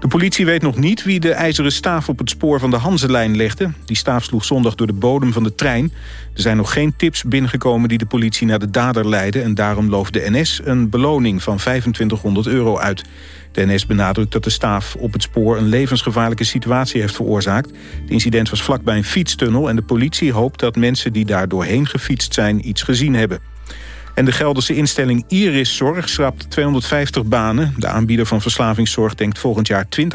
De politie weet nog niet wie de ijzeren staaf op het spoor van de Hanselijn legde. Die staaf sloeg zondag door de bodem van de trein. Er zijn nog geen tips binnengekomen die de politie naar de dader leiden... en daarom looft de NS een beloning van 2500 euro uit. De NS benadrukt dat de staaf op het spoor een levensgevaarlijke situatie heeft veroorzaakt. Het incident was vlakbij een fietstunnel en de politie hoopt dat mensen die daar doorheen gefietst zijn iets gezien hebben. En de Gelderse instelling Iris Zorg schrapt 250 banen. De aanbieder van verslavingszorg denkt volgend jaar 20%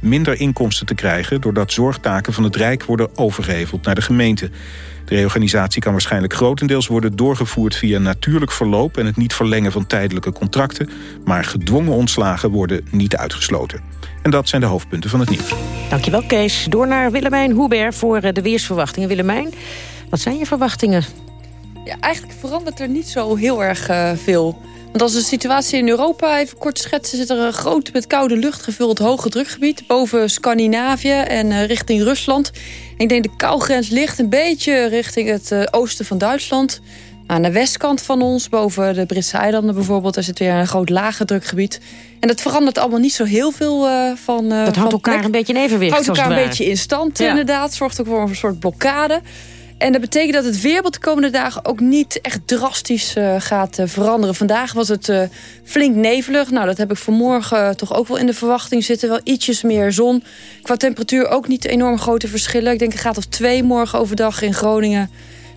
minder inkomsten te krijgen... doordat zorgtaken van het Rijk worden overgeheveld naar de gemeente. De reorganisatie kan waarschijnlijk grotendeels worden doorgevoerd via natuurlijk verloop... en het niet verlengen van tijdelijke contracten. Maar gedwongen ontslagen worden niet uitgesloten. En dat zijn de hoofdpunten van het nieuws. Dankjewel Kees. Door naar Willemijn Hubert voor de weersverwachtingen. Willemijn, wat zijn je verwachtingen? Ja, eigenlijk verandert er niet zo heel erg uh, veel. Want als de situatie in Europa even kort schetsen... zit er een groot met koude lucht gevuld hoge drukgebied... boven Scandinavië en uh, richting Rusland. En ik denk de kougrens ligt een beetje richting het uh, oosten van Duitsland. Aan de westkant van ons, boven de Britse eilanden bijvoorbeeld... er zit weer een groot lage drukgebied. En dat verandert allemaal niet zo heel veel van Dat houdt van elkaar plek. een beetje in evenwicht. Houdt elkaar een beetje in stand Ja. inderdaad. Zorgt ook voor een soort blokkade. En dat betekent dat het weerbeeld de komende dagen ook niet echt drastisch eh, gaat eh, veranderen. Vandaag was het eh, flink nevelig. Nou, dat heb ik vanmorgen toch ook wel in de verwachting zitten. Wel ietsjes meer zon. Qua temperatuur ook niet enorm grote verschillen. Ik denk een graad of twee morgen overdag in Groningen.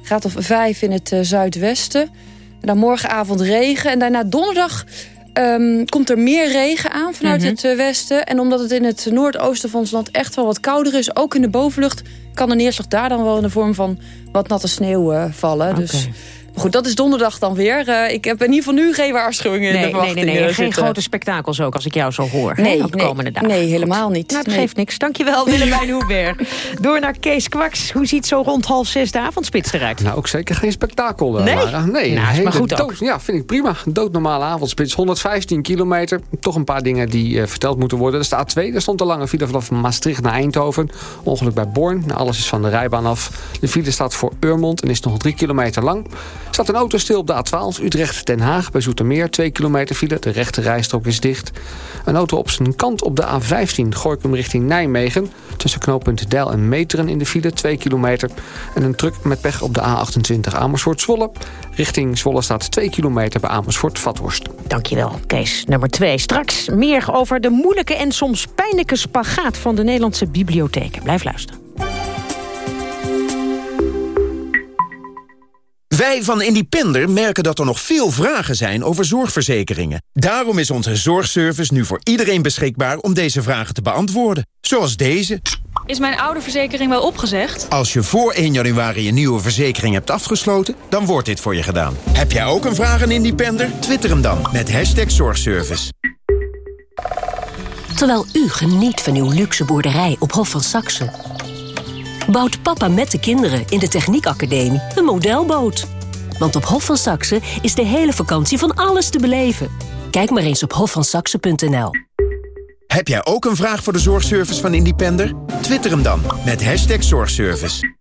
Graad of vijf in het zuidwesten. En dan morgenavond regen. En daarna donderdag ehm, komt er meer regen aan vanuit Mhm. het eh, westen. En omdat het in het noordoosten van ons land echt wel wat kouder is... ook in de bovenlucht kan de neerslag daar dan wel in de vorm van wat natte sneeuw eh, vallen. Dus Goed, dat is donderdag dan weer. Uh, ik heb in ieder geval nu geen waarschuwingen in nee, de verwachtingen Nee, nee, nee. Geen zitten. grote spektakels ook, als ik jou zo hoor. Nee, de nee, komende dagen. nee, helemaal niet. Nou, dat Nee. geeft niks. Dankjewel, Willemijn Hoeberg. Door naar Kees Kwaks. Hoe ziet zo rond half zes de avondspits eruit? Nou, ook zeker geen spektakel. eh, Nee? Lara. nee. Nou, is maar goed ook. dood- Ja, vind ik prima. Een doodnormale avondspits. 115 kilometer. Toch een paar dingen die eh, verteld moeten worden. Dat is de A2. Daar stond een lange file vanaf Maastricht naar Eindhoven. Ongeluk bij Born. Nou, alles is van de rijbaan af. De file staat voor Urmond en is nog 3 kilometer lang. Staat een auto stil op de A12 Utrecht-Den Haag. Bij Zoetermeer 2 kilometer file. De rechte rijstrook is dicht. Een auto op zijn kant op de A15 Gorkum richting Nijmegen. Tussen knooppunt Deil en Meteren in de file 2 kilometer. En een truck met pech op de A28 Amersfoort-Zwolle. Richting Zwolle staat 2 kilometer bij Amersfoort-Vathorst. Dankjewel, Kees. Nummer twee. Straks meer over de moeilijke en soms pijnlijke spagaat van de Nederlandse bibliotheken. Blijf luisteren. Wij van Independer merken dat er nog veel vragen zijn over zorgverzekeringen. Daarom is onze zorgservice nu voor iedereen beschikbaar om deze vragen te beantwoorden. Zoals deze. Is mijn oude verzekering wel opgezegd? Als je voor 1 januari een nieuwe verzekering hebt afgesloten, dan wordt dit voor je gedaan. Heb jij ook een vraag aan Independer? Twitter hem dan met hashtag zorgservice. Terwijl u geniet van uw luxe boerderij op Hof van Saxe... bouwt papa met de kinderen in de Techniekacademie een modelboot. Want op Hof van Saxe is de hele vakantie van alles te beleven. Kijk maar eens op hofvansaxe.nl. Heb jij ook een vraag voor de zorgservice van Independer? Twitter hem dan met hashtag zorgservice.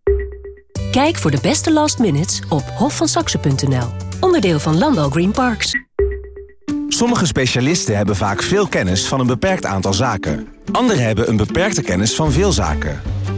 Kijk voor de beste last minutes op hofvansaxe.nl. Onderdeel van Landal Green Parks. Sommige specialisten hebben vaak veel kennis van een beperkt aantal zaken. Anderen hebben een beperkte kennis van veel zaken.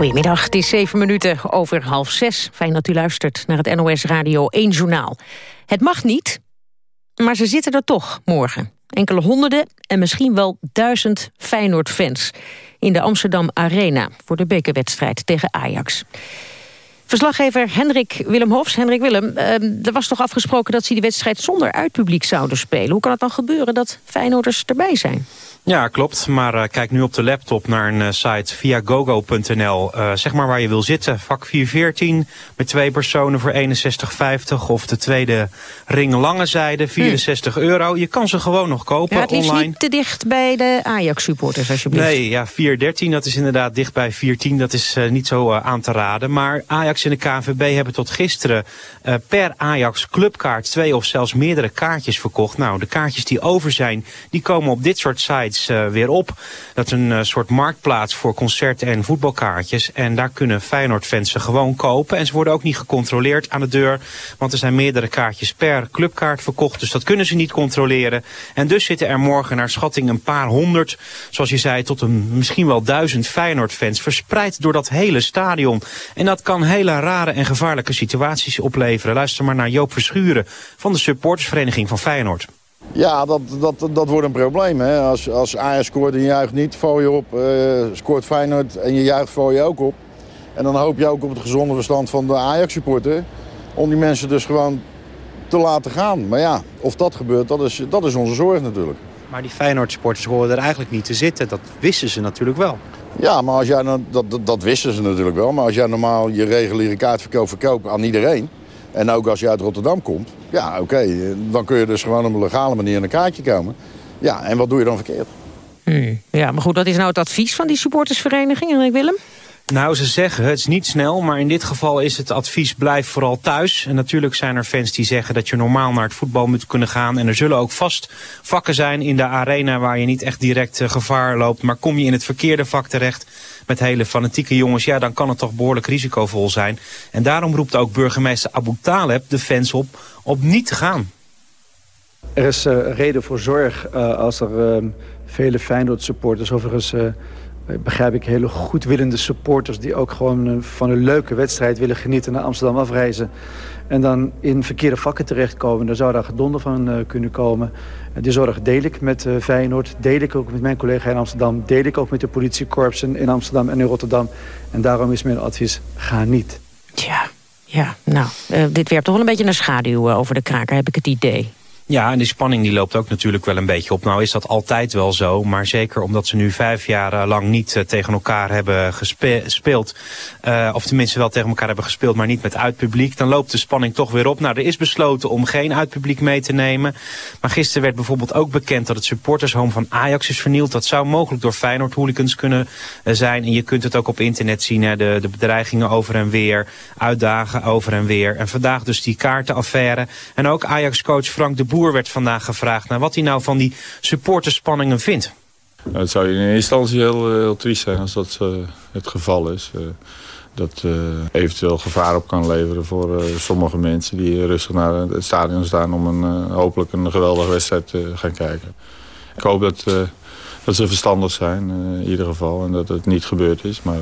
Goedemiddag, het is zeven minuten over half zes. Fijn dat u luistert naar het NOS Radio 1 Journaal. Het mag niet, maar ze zitten er toch morgen. Enkele honderden en misschien wel duizend Feyenoord-fans... in de Amsterdam Arena voor de bekerwedstrijd tegen Ajax. Verslaggever Hendrik Willem Hofs. Hendrik Willem, eh, er was toch afgesproken dat ze die wedstrijd zonder uitpubliek zouden spelen. Hoe kan het dan gebeuren dat Feyenoorders erbij zijn? Ja, klopt. Maar uh, kijk nu op de laptop naar een uh, site via gogo.nl. Uh, zeg maar waar je wil zitten. Vak 414 met twee personen voor 61,50. Of de tweede ring lange zijde, 64 hm. euro. Je kan ze gewoon nog kopen ja, het liefst online. niet te dicht bij de Ajax-supporters, alsjeblieft. Nee, ja, 413, dat is inderdaad dicht bij 410. Dat is niet zo aan te raden. Maar Ajax en de KNVB hebben tot gisteren per Ajax clubkaart... twee of zelfs meerdere kaartjes verkocht. Nou, de kaartjes die over zijn, die komen op dit soort sites Uh, weer op. Dat is een uh, soort marktplaats voor concerten en voetbalkaartjes. En daar kunnen Feyenoord-fans ze gewoon kopen. En ze worden ook niet gecontroleerd aan de deur. Want er zijn meerdere kaartjes per clubkaart verkocht. Dus dat kunnen ze niet controleren. En dus zitten er morgen naar schatting een paar honderd... zoals je zei, tot een misschien wel duizend Feyenoord-fans... verspreid door dat hele stadion. En dat kan hele rare en gevaarlijke situaties opleveren. Luister maar naar Joop Verschuren van de supportersvereniging van Feyenoord. Ja, dat, dat, dat wordt een probleem. Hè? Als, als Ajax scoort en je juicht niet, val je op. Uh, scoort Feyenoord en je juicht, val je ook op. En dan hoop je ook op het gezonde verstand van de Ajax-supporter... om die mensen dus gewoon te laten gaan. Maar ja, of dat gebeurt, dat is, dat is onze zorg natuurlijk. Maar die Feyenoord-supporters horen er eigenlijk niet te zitten. Dat wisten ze natuurlijk wel. Ja, maar als jij, dat, dat, dat wisten ze natuurlijk wel. Maar als jij normaal je reguliere kaartverkoop verkoopt aan iedereen... En ook als je uit Rotterdam komt, ja oké, okay, dan kun je dus gewoon op een legale manier een kaartje komen. Ja, en wat doe je dan verkeerd? Hmm. Ja, maar goed, wat is nou het advies van die supportersvereniging, Henrik Willem? Nou, ze zeggen het is niet snel, maar in dit geval is het advies blijf vooral thuis. En natuurlijk zijn er fans die zeggen dat je normaal naar het voetbal moet kunnen gaan. En er zullen ook vast vakken zijn in de arena waar je niet echt direct uh, gevaar loopt. Maar kom je in het verkeerde vak terecht met hele fanatieke jongens, ja, dan kan het toch behoorlijk risicovol zijn. En daarom roept ook burgemeester Abu Taleb de fans op op niet te gaan. Er is uh, reden voor zorg uh, als er uh, vele Feyenoord supporters overigens begrijp ik hele goedwillende supporters... die ook gewoon van een leuke wedstrijd willen genieten... naar Amsterdam afreizen. En dan in verkeerde vakken terechtkomen. Daar zou daar gedonder van kunnen komen. die zorg deel ik met Feyenoord. Deel ik ook met mijn collega in Amsterdam. Deel ik ook met de politiekorpsen in Amsterdam en in Rotterdam. En daarom is mijn advies, ga niet. Tja, ja, nou, dit werpt toch wel een beetje een schaduw over de kraker, heb ik het idee. Ja, en die spanning die loopt ook natuurlijk wel een beetje op. Nou is dat altijd wel zo, maar zeker omdat ze nu vijf jaar lang niet uh, tegen elkaar hebben gespeeld. Uh, of tenminste wel tegen elkaar hebben gespeeld, maar niet met uitpubliek. Dan loopt de spanning toch weer op. Nou, er is besloten om geen uitpubliek mee te nemen. Maar gisteren werd bijvoorbeeld ook bekend dat het supportershome van Ajax is vernield. Dat zou mogelijk door Feyenoord hooligans kunnen zijn. En je kunt het ook op internet zien, hè, de, de bedreigingen over en weer. Uitdagen over en weer. En vandaag dus die kaartenaffaire. En ook Ajax-coach Frank de Boer Werd vandaag gevraagd naar wat hij nou van die supporterspanningen vindt. Nou, het zou in eerste instantie heel, eh, heel triest zijn als dat uh, het geval is. Uh, dat eventueel gevaar op kan leveren voor sommige mensen die rustig naar het stadion staan om een, hopelijk een geweldige wedstrijd te gaan kijken. Ik hoop dat, dat ze verstandig zijn in ieder geval en dat het niet gebeurd is. Maar,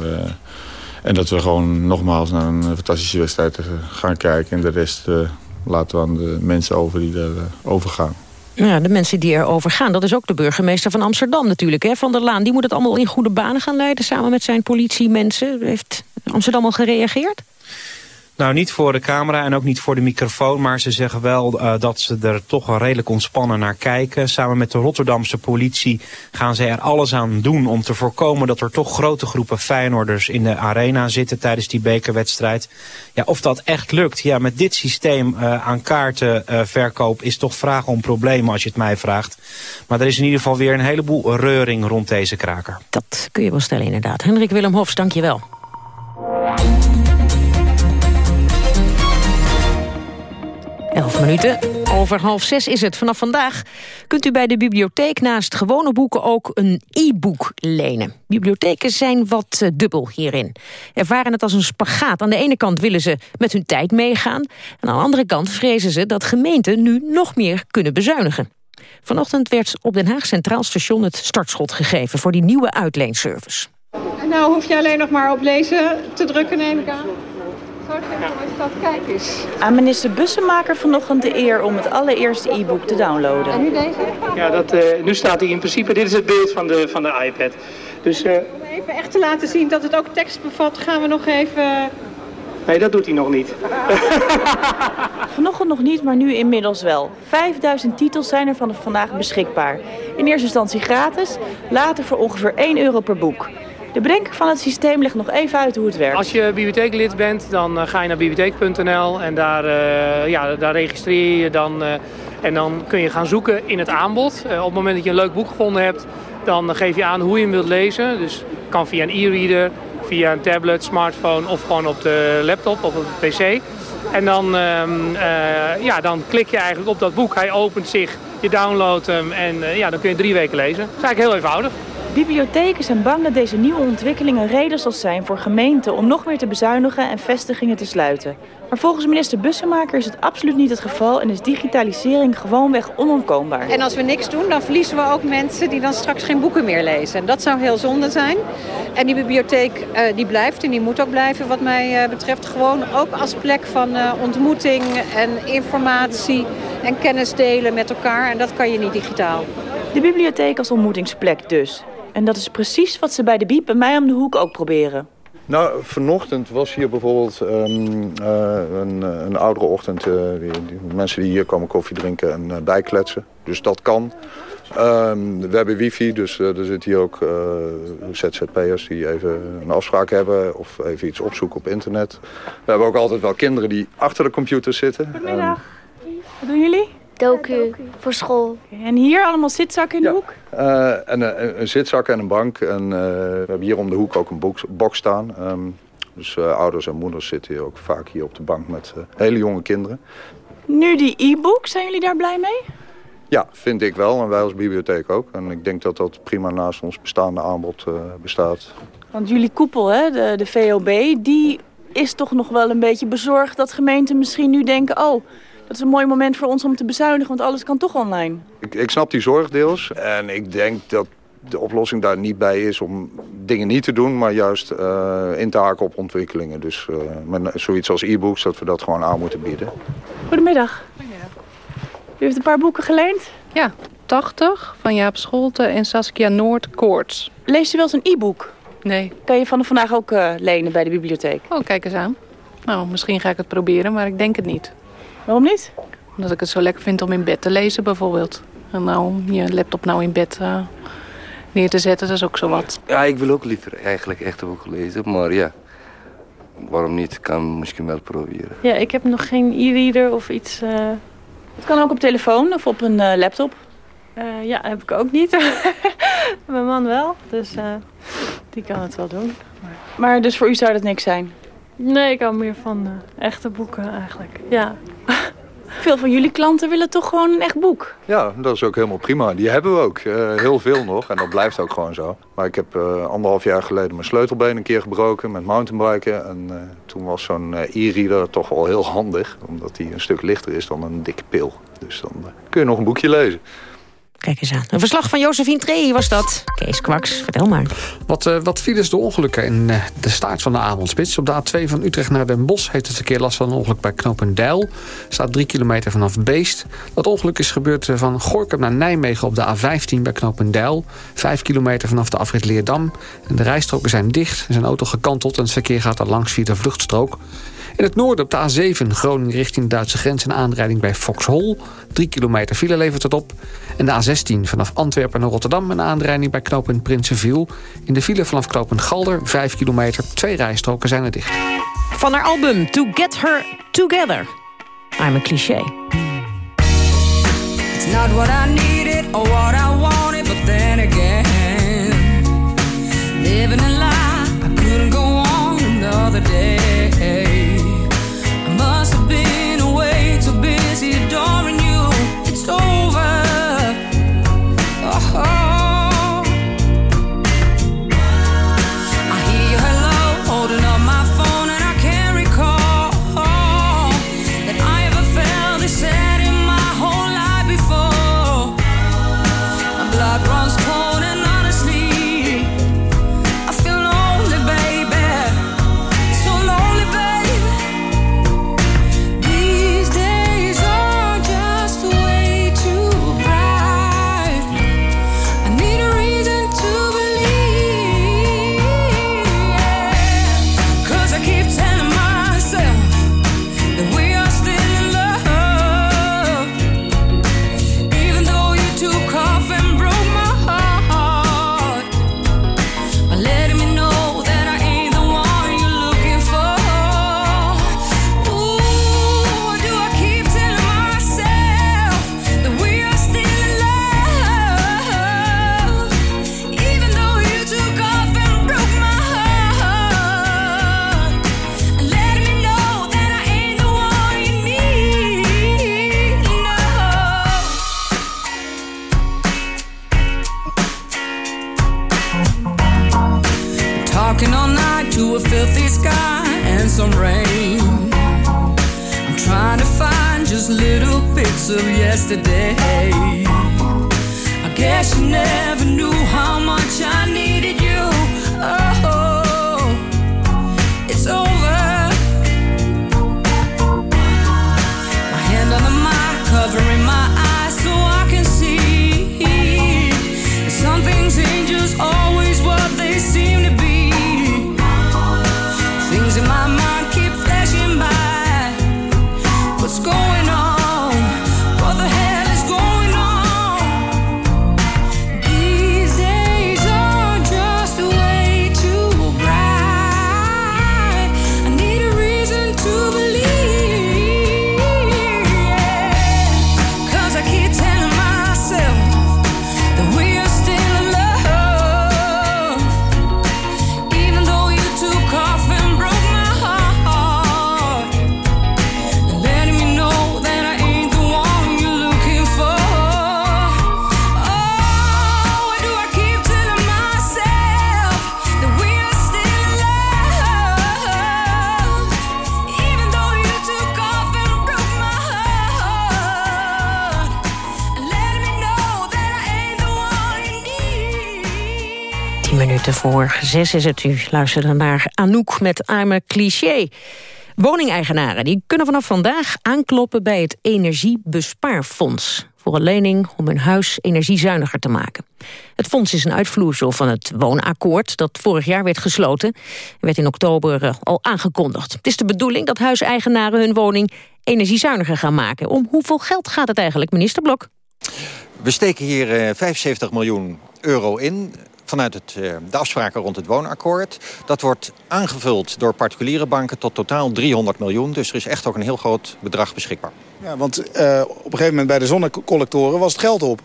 en dat we gewoon nogmaals naar een fantastische wedstrijd gaan kijken en de rest laten we aan de mensen over die erover gaan. Ja, de mensen die erover gaan, dat is ook de burgemeester van Amsterdam natuurlijk. Hè? Van der Laan, die moet het allemaal in goede banen gaan leiden... samen met zijn politiemensen. Heeft Amsterdam al gereageerd? Nou, niet voor de camera en ook niet voor de microfoon. Maar ze zeggen wel uh, dat ze er toch redelijk ontspannen naar kijken. Samen met de Rotterdamse politie gaan ze er alles aan doen... om te voorkomen dat er toch grote groepen Feyenoorders in de arena zitten... tijdens die bekerwedstrijd. Ja, of dat echt lukt. Ja, met dit systeem uh, aan kaartenverkoop uh, is toch vragen om problemen als je het mij vraagt. Maar er is in ieder geval weer een heleboel reuring rond deze kraker. Dat kun je wel stellen inderdaad. Hendrik Willem Hofs, dank je wel. Elf minuten. Over half zes is het. Vanaf vandaag kunt u bij de bibliotheek naast gewone boeken ook een e-book lenen. Bibliotheken zijn wat uh, dubbel hierin. Ervaren het als een spagaat. Aan de ene kant willen ze met hun tijd meegaan. En aan de andere kant vrezen ze dat gemeenten nu nog meer kunnen bezuinigen. Vanochtend werd op Den Haag Centraal Station het startschot gegeven voor die nieuwe uitleenservice. Nou hoef je alleen nog maar op lezen te drukken neem ik aan. Kijk eens. Aan minister Bussemaker vanochtend de eer om het allereerste e-book te downloaden. En nu deze? Ja, dat, uh, nu staat hij in principe, dit is het beeld van de, van de iPad. Dus, uh, om even echt te laten zien dat het ook tekst bevat, gaan we nog even... Nee, dat doet hij nog niet. Vanochtend nog niet, maar nu inmiddels wel. 5000 titels zijn er vanaf vandaag beschikbaar. In eerste instantie gratis, later voor ongeveer 1 euro per boek. De bedenker van het systeem legt nog even uit hoe het werkt. Als je bibliotheeklid bent, dan uh, ga je naar bibliotheek.nl en daar, uh, ja, daar registreer je dan. Uh, en dan kun je gaan zoeken in het aanbod. op het moment dat je een leuk boek gevonden hebt, dan geef je aan hoe je hem wilt lezen. Dus kan via een e-reader, via een tablet, smartphone of gewoon op de laptop of op de pc. En dan, ehm, ja, dan klik je eigenlijk op dat boek. Hij opent zich, je downloadt hem en ja, dan kun je drie weken lezen. Dat is eigenlijk heel eenvoudig. Bibliotheken zijn bang dat deze nieuwe ontwikkeling een reden zal zijn voor gemeenten om nog meer te bezuinigen en vestigingen te sluiten. Maar volgens minister Bussemaker is het absoluut niet het geval en is digitalisering gewoonweg onontkoombaar. En als we niks doen, dan verliezen we ook mensen die dan straks geen boeken meer lezen. En dat zou heel zonde zijn. En die bibliotheek uh, die blijft en die moet ook blijven wat mij uh, betreft. Gewoon ook als plek van uh, ontmoeting en informatie en kennis delen met elkaar. En dat kan je niet digitaal. De bibliotheek als ontmoetingsplek dus. En dat is precies wat ze bij de Biep bij mij om de hoek ook proberen. Nou, vanochtend was hier bijvoorbeeld um, uh, een, een oudere ochtend. Uh, die, die, mensen die hier komen koffie drinken en uh, bijkletsen. Dus dat kan. Um, we hebben wifi, dus er zitten hier ook ZZP'ers die even een afspraak hebben... of even iets opzoeken op internet. We hebben ook altijd wel kinderen die achter de computer zitten. Goedemiddag. Um, Wat doen jullie? Doku, voor school. En hier allemaal zitzakken in de ja. hoek? Uh, en, uh, een zitzak en een bank. En uh, we hebben hier om de hoek ook een box, box staan. Um, dus ouders en moeders zitten hier ook vaak hier op de bank met hele jonge kinderen. Nu die e-book, zijn jullie daar blij mee? Ja, vind ik wel. En wij als bibliotheek ook. En ik denk dat dat prima naast ons bestaande aanbod bestaat. Want jullie koepel, hè, de, de VOB, die is toch nog wel een beetje bezorgd dat gemeenten misschien nu denken... oh, dat is een mooi moment voor ons om te bezuinigen, want alles kan toch online. Ik, ik snap die zorg deels. En ik denk dat de oplossing daar niet bij is om dingen niet te doen, maar juist in te haken op ontwikkelingen. Dus met zoiets als e-books, dat we dat gewoon aan moeten bieden. Goedemiddag. Goedemiddag. U heeft een paar boeken geleend? Ja, 80 van Jaap Scholten en Saskia Noord Koorts. Leest u wel eens een e-book? Nee. Kan je van vandaag ook uh, lenen bij de bibliotheek? Oh, kijk eens aan. Nou, misschien ga ik het proberen, maar ik denk het niet. Waarom niet? Omdat ik het zo lekker vind om in bed te lezen bijvoorbeeld. En nou, om je laptop nou in bed uh, neer te zetten, dat is ook zo wat. Ja, ik wil ook liever eigenlijk echte boeken lezen, maar ja. Waarom niet? Ik kan misschien wel proberen. Ja, ik heb nog geen e-reader of iets... Uh... Het kan ook op telefoon of op een uh, laptop. Uh, ja, heb ik ook niet. Mijn man wel, dus uh, die kan het wel doen. Maar... maar... dus voor u zou dat niks zijn? Nee, ik hou meer van uh, echte boeken eigenlijk, ja. Veel van jullie klanten willen toch gewoon een echt boek? Ja, dat is ook helemaal prima. Die hebben we ook. heel veel nog. En dat blijft ook gewoon zo. Maar ik heb anderhalf jaar geleden mijn sleutelbeen een keer gebroken met mountainbiken. En toen was zo'n e-reader toch wel heel handig. Omdat die een stuk lichter is dan een dikke pil. Dus dan kun je nog een boekje lezen. Kijk eens aan. Een verslag van Josephine Tree was dat. Kees Kwaks, vertel maar. Wat, uh, wat files de ongelukken in uh, de staart van de avondspits. Op de A2 van Utrecht naar Den Bosch heeft het verkeer last van een ongeluk bij Knopendijl. staat drie kilometer vanaf Beest. Dat ongeluk is gebeurd van Gorkum naar Nijmegen op de A15 bij Knopendijl. Vijf kilometer vanaf de afrit Leerdam. De rijstroken zijn dicht. Er zijn auto gekanteld en het verkeer gaat er langs via de vluchtstrook. In het noorden op de A7 Groningen richting de Duitse grens... een aanrijding bij Foxhol. Drie kilometer file levert het op. En de A16 vanaf Antwerpen naar Rotterdam... een aanrijding bij knooppunt Prinsenviel. In de file vanaf knooppunt Galder, 5 kilometer. Twee rijstroken zijn er dicht. Van haar album To Get Her Together. I'm a cliché. It's not what I needed or what I wanted, but then again Living a lie, I couldn't go on another day blood runs voor zes is het. U luisterde naar Anouk met Arme Cliché. Woningeigenaren die kunnen vanaf vandaag aankloppen bij het Energiebespaarfonds voor een lening om hun huis energiezuiniger te maken. Het fonds is een uitvloeisel van het woonakkoord dat vorig jaar werd gesloten. en werd in oktober eh, al aangekondigd. Het is de bedoeling dat huiseigenaren hun woning energiezuiniger gaan maken. Om hoeveel geld gaat het eigenlijk, minister Blok? We steken hier 75 eh, miljoen euro in vanuit het, eh, de afspraken rond het woonakkoord. Dat wordt aangevuld door particuliere banken tot totaal 300 miljoen. Dus er is echt ook een heel groot bedrag beschikbaar. Ja, want uh, op een gegeven moment bij de zonnecollectoren was het geld op.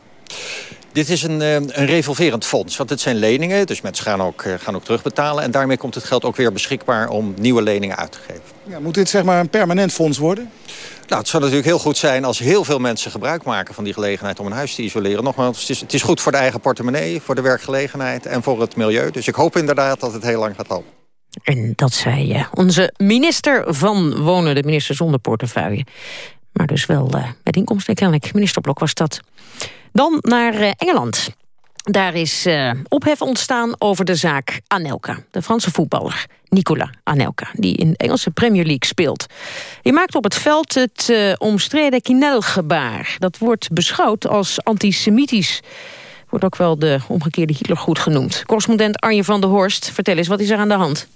Dit is een, een revolverend fonds, want het zijn leningen. Dus mensen gaan ook, gaan ook terugbetalen. En daarmee komt het geld ook weer beschikbaar om nieuwe leningen uit te geven. Ja, moet dit zeg maar een permanent fonds worden? Nou, het zou natuurlijk heel goed zijn als heel veel mensen gebruik maken van die gelegenheid om een huis te isoleren. Nogmaals, het is, het is goed voor de eigen portemonnee, voor de werkgelegenheid en voor het milieu. Dus ik hoop inderdaad dat het heel lang gaat lopen. En dat zei uh, onze minister van Wonen, de minister zonder portefeuille. Maar dus wel uh, met inkomsten kennelijk. Minister Blok was dat. Dan naar uh, Engeland. Daar is uh, ophef ontstaan over de zaak Anelka, de Franse voetballer. Nicola Anelka, die in de Engelse Premier League speelt. Die maakt op het veld het uh, omstreden Kinel-gebaar. Dat wordt beschouwd als antisemitisch. Wordt ook wel de omgekeerde Hitlergoed genoemd. Correspondent Arjen van der Horst, vertel eens, wat is er aan de hand?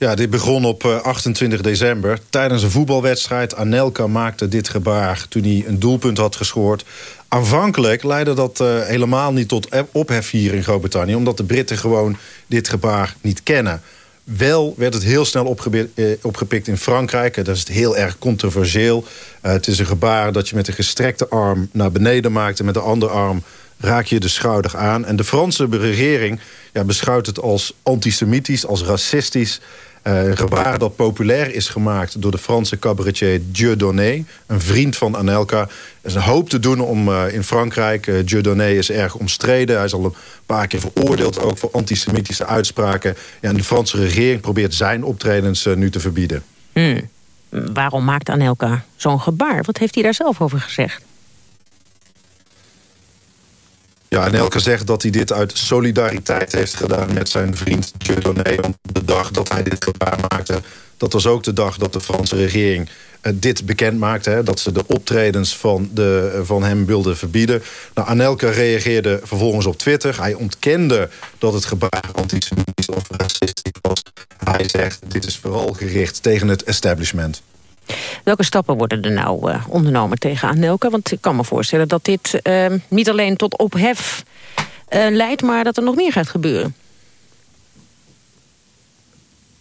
Ja, dit begon op 28 eh, december. Tijdens een voetbalwedstrijd. Anelka maakte dit gebaar toen hij een doelpunt had gescoord. Aanvankelijk leidde dat uh, helemaal niet tot ophef hier in Groot-Brittannië... omdat de Britten gewoon dit gebaar niet kennen. Wel werd het heel snel uh, opgepikt in Frankrijk. Dat is het heel erg controversieel. Het is een gebaar dat je met een gestrekte arm naar beneden maakt... en met de andere arm raak je de schouder aan. En de Franse regering ja, beschouwt het als antisemitisch, als racistisch... Een gebaar dat populair is gemaakt door de Franse cabaretier Dieudonné. Een vriend van Anelka. Er is een hoop te doen om uh, in Frankrijk. Uh, Dieudonné is erg omstreden. Hij is al een paar keer veroordeeld, ook voor antisemitische uitspraken. Ja, en de Franse regering probeert zijn optredens nu te verbieden. Hmm. Waarom maakt Anelka zo'n gebaar? Wat heeft hij daar zelf over gezegd? Ja, en Elke zegt dat hij dit uit solidariteit heeft gedaan met zijn vriend Dieudonné. Want de dag dat hij dit gebaar maakte, dat was ook de dag dat de Franse regering uh, dit bekend maakte. Hè, dat ze de optredens van, de, uh, van hem wilden verbieden. Nou, Anelke reageerde vervolgens op Twitter. Hij ontkende dat het gebaar antisemitisch of racistisch was. Hij zegt, dit is vooral gericht tegen het establishment. Welke stappen worden er nou uh, ondernomen tegen Anelka? Want ik kan me voorstellen dat dit uh, niet alleen tot ophef uh, leidt... maar dat er nog meer gaat gebeuren.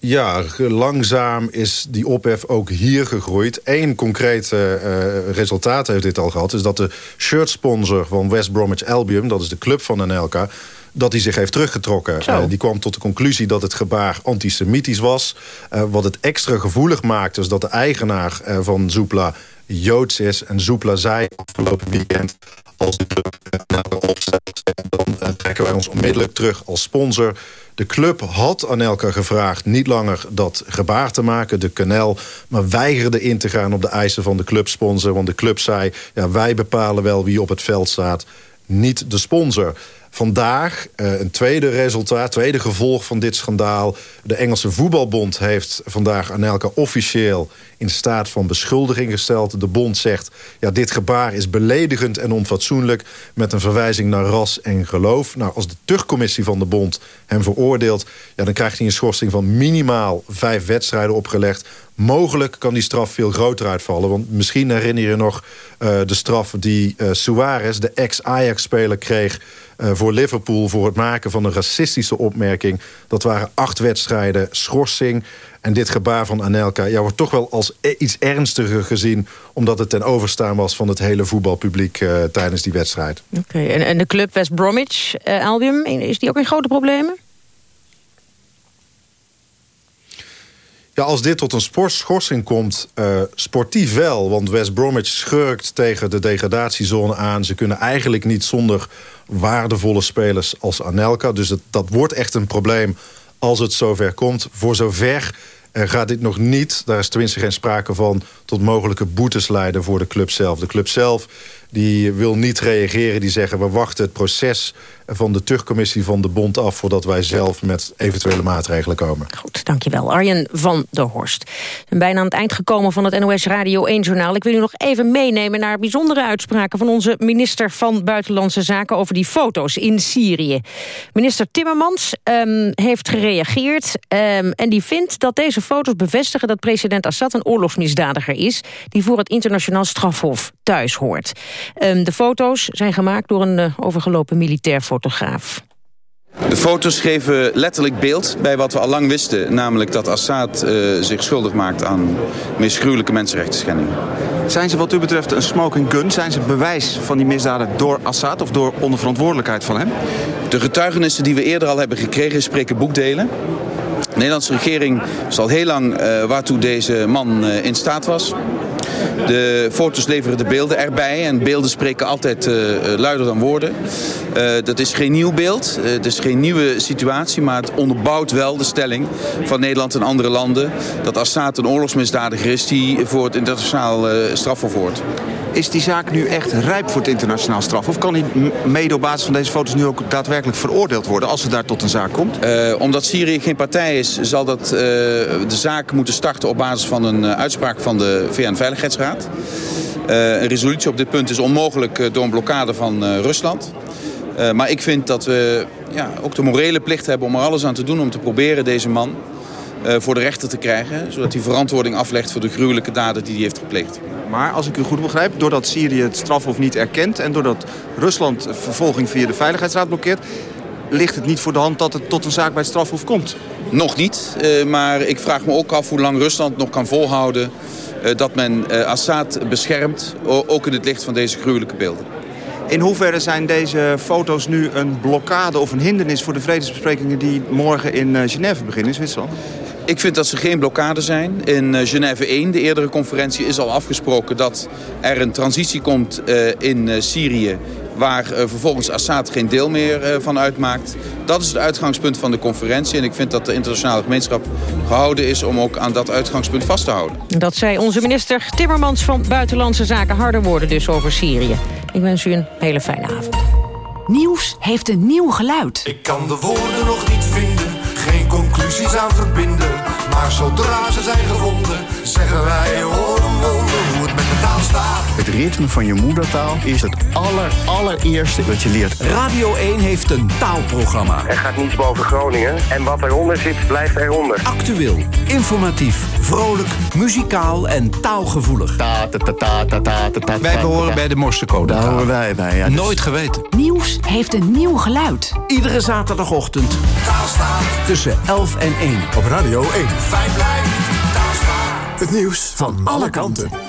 Ja, langzaam is die ophef ook hier gegroeid. Eén concreet uh, resultaat heeft dit al gehad... is dat de shirtsponsor van West Bromwich Albion... dat is de club van Anelka dat hij zich heeft teruggetrokken. Uh, die kwam tot de conclusie dat het gebaar antisemitisch was. Uh, wat het extra gevoelig maakt is dat de eigenaar uh, van Zoepla Joods is. En Zoepla zei afgelopen weekend... als de club opzet, dan trekken wij ons onmiddellijk terug als sponsor. De club had Anelka gevraagd niet langer dat gebaar te maken, de kanel, maar weigerde in te gaan op de eisen van de clubsponsor. Want de club zei, ja, wij bepalen wel wie op het veld staat, niet de sponsor. Vandaag uh, een tweede resultaat, tweede gevolg van dit schandaal. De Engelse voetbalbond heeft vandaag Anelka officieel in staat van beschuldiging gesteld. De bond zegt, ja, dit gebaar is beledigend en onfatsoenlijk... met een verwijzing naar ras en geloof. Nou, als de terugcommissie van de bond hem veroordeelt... Ja, dan krijgt hij een schorsing van minimaal vijf wedstrijden opgelegd. Mogelijk kan die straf veel groter uitvallen. Want misschien herinner je nog uh, de straf die uh, Suarez, de ex-Ajax-speler, kreeg... Uh, voor Liverpool voor het maken van een racistische opmerking. Dat waren acht wedstrijden schorsing. En dit gebaar van Anelka ja, wordt toch wel als e- iets ernstiger gezien... omdat het ten overstaan was van het hele voetbalpubliek uh, tijdens die wedstrijd. Oké, en, en, de club West Bromwich uh, Albion, is die ook in grote problemen? Ja, als dit tot een sportschorsing komt, uh, sportief wel. Want West Bromwich schurkt tegen de degradatiezone aan. Ze kunnen eigenlijk niet zonder waardevolle spelers als Anelka. Dus dat wordt echt een probleem als het zover komt. Voor zover uh, gaat dit nog niet, daar is tenminste geen sprake van... tot mogelijke boetes leiden voor de club zelf. De club zelf die wil niet reageren. Die zeggen, we wachten het proces van de terugcommissie van de bond af... voordat wij zelf met eventuele maatregelen komen. Goed, dankjewel. Arjen van der Horst. We zijn bijna aan het eind gekomen van het NOS Radio 1-journaal. Ik wil u nog even meenemen naar bijzondere uitspraken... van onze minister van Buitenlandse Zaken over die foto's in Syrië. Minister Timmermans um, heeft gereageerd um, en die vindt dat deze foto's bevestigen... dat president Assad een oorlogsmisdadiger is... die voor het internationaal strafhof thuis hoort. Um, de foto's zijn gemaakt door een uh, overgelopen militair fotograaf. De foto's geven letterlijk beeld bij wat we al lang wisten. Namelijk dat Assad uh, zich schuldig maakt aan meest gruwelijke mensenrechten Zijn ze wat u betreft een smoking gun? Zijn ze bewijs van die misdaden door Assad of door onderverantwoordelijkheid van hem? De getuigenissen die we eerder al hebben gekregen spreken boekdelen. De Nederlandse regering is al heel lang uh, waartoe deze man uh, in staat was. De foto's leveren de beelden erbij en beelden spreken altijd uh, luider dan woorden. Uh, dat is geen nieuw beeld, uh, het is geen nieuwe situatie, maar het onderbouwt wel de stelling van Nederland en andere landen dat Assad een oorlogsmisdadiger is die voor het internationaal strafhof hoort. Is die zaak nu echt rijp voor het internationaal straf? Of kan hij mede op basis van deze foto's nu ook daadwerkelijk veroordeeld worden als het daar tot een zaak komt? Uh, omdat Syrië geen partij is, zal dat, uh, de zaak moeten starten op basis van een uh, uitspraak van de VN-veiligheidsraad. Een resolutie op dit punt is onmogelijk door een blokkade van Rusland. maar ik vind dat we ja, ook de morele plicht hebben om er alles aan te doen om te proberen deze man voor de rechter te krijgen. Zodat hij verantwoording aflegt voor de gruwelijke daden die hij heeft gepleegd. Maar als ik u goed begrijp, doordat Syrië het strafhof niet erkent... en doordat Rusland vervolging via de Veiligheidsraad blokkeert... ligt het niet voor de hand dat het tot een zaak bij het strafhof komt? Nog niet, maar ik vraag me ook af hoe lang Rusland nog kan volhouden... Uh, dat men uh, Assad beschermt, ook in het licht van deze gruwelijke beelden. In hoeverre zijn deze foto's nu een blokkade of een hindernis... voor de vredesbesprekingen die morgen in Genève beginnen in Zwitserland? Ik vind dat ze geen blokkade zijn. In Genève 1, de eerdere conferentie, is al afgesproken dat er een transitie komt in Syrië waar uh, vervolgens Assad geen deel meer uh, van uitmaakt. Dat is het uitgangspunt van de conferentie. En ik vind dat de internationale gemeenschap gehouden is om ook aan dat uitgangspunt vast te houden. Dat zei onze minister Timmermans van Buitenlandse Zaken. Harde woorden dus over Syrië. Ik wens u een hele fijne avond. Nieuws heeft een nieuw geluid. Ik kan de woorden nog niet vinden, geen conclusies aan verbinden. Maar zodra ze zijn gevonden, zeggen wij oh wonder hoe het met de taal staat. Het ritme van je moedertaal is het aller, allereerste wat je leert. Radio 1 heeft een taalprogramma. Er gaat niets boven Groningen. En wat eronder zit, blijft eronder. Actueel, informatief, vrolijk, muzikaal en taalgevoelig. Ta, ta, ta, ta, ta, ta, ta, ta, wij behoren bij de Morsecode. Daar horen wij bij, ja. Dus... Nooit geweten. Nieuws heeft een nieuw geluid. Iedere zaterdagochtend. Taalstaan. Tussen 11 en 1. Op Radio 1. Fijn blijft. Het nieuws van, van alle kanten.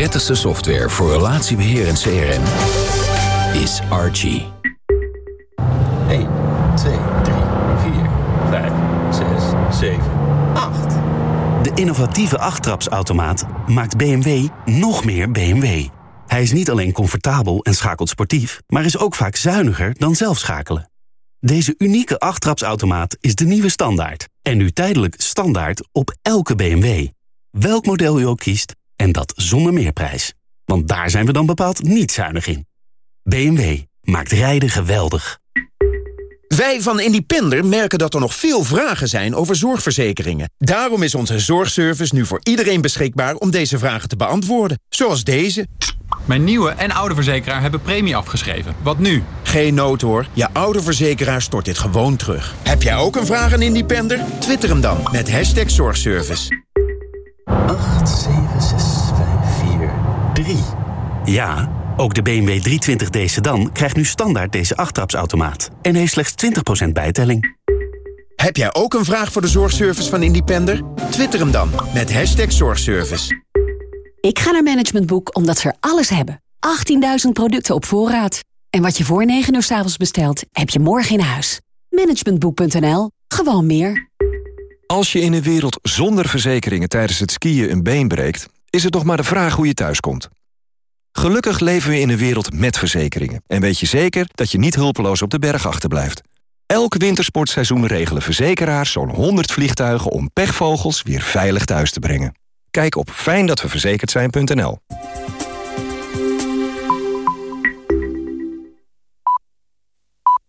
Prettigste software voor relatiebeheer en CRM is Archie. 1, 2, 3, 4, 5, 6, 7, 8. De innovatieve achttrapsautomaat maakt BMW nog meer BMW. Hij is niet alleen comfortabel en schakelt sportief, maar is ook vaak zuiniger dan zelf schakelen. Deze unieke achttrapsautomaat is de nieuwe standaard. En nu tijdelijk standaard op elke BMW. Welk model u ook kiest, en dat zonder meerprijs. Want daar zijn we dan bepaald niet zuinig in. BMW maakt rijden geweldig. Wij van Independer merken dat er nog veel vragen zijn over zorgverzekeringen. Daarom is onze zorgservice nu voor iedereen beschikbaar om deze vragen te beantwoorden. Zoals deze. Mijn nieuwe en oude verzekeraar hebben premie afgeschreven. Wat nu? Geen nood hoor. Je oude verzekeraar stort dit gewoon terug. Heb jij ook een vraag aan Independer? Twitter hem dan met hashtag zorgservice. 8, 7, 6, 5, 4, 3. Ja, ook de BMW 320d sedan krijgt nu standaard deze achttrapsautomaat. En heeft slechts 20% bijtelling. Heb jij ook een vraag voor de zorgservice van Independer? Twitter hem dan met hashtag zorgservice. Ik ga naar Management Boek omdat ze er alles hebben. 18.000 producten op voorraad. En wat je voor 9 uur s avonds bestelt, heb je morgen in huis. Managementboek.nl. Gewoon meer. Als je in een wereld zonder verzekeringen tijdens het skiën een been breekt... is het nog maar de vraag hoe je thuiskomt. Gelukkig leven we in een wereld met verzekeringen. En weet je zeker dat je niet hulpeloos op de berg achterblijft. Elk wintersportseizoen regelen verzekeraars zo'n 100 vliegtuigen... om pechvogels weer veilig thuis te brengen. Kijk op fijndatweverzekerd zijn.nl.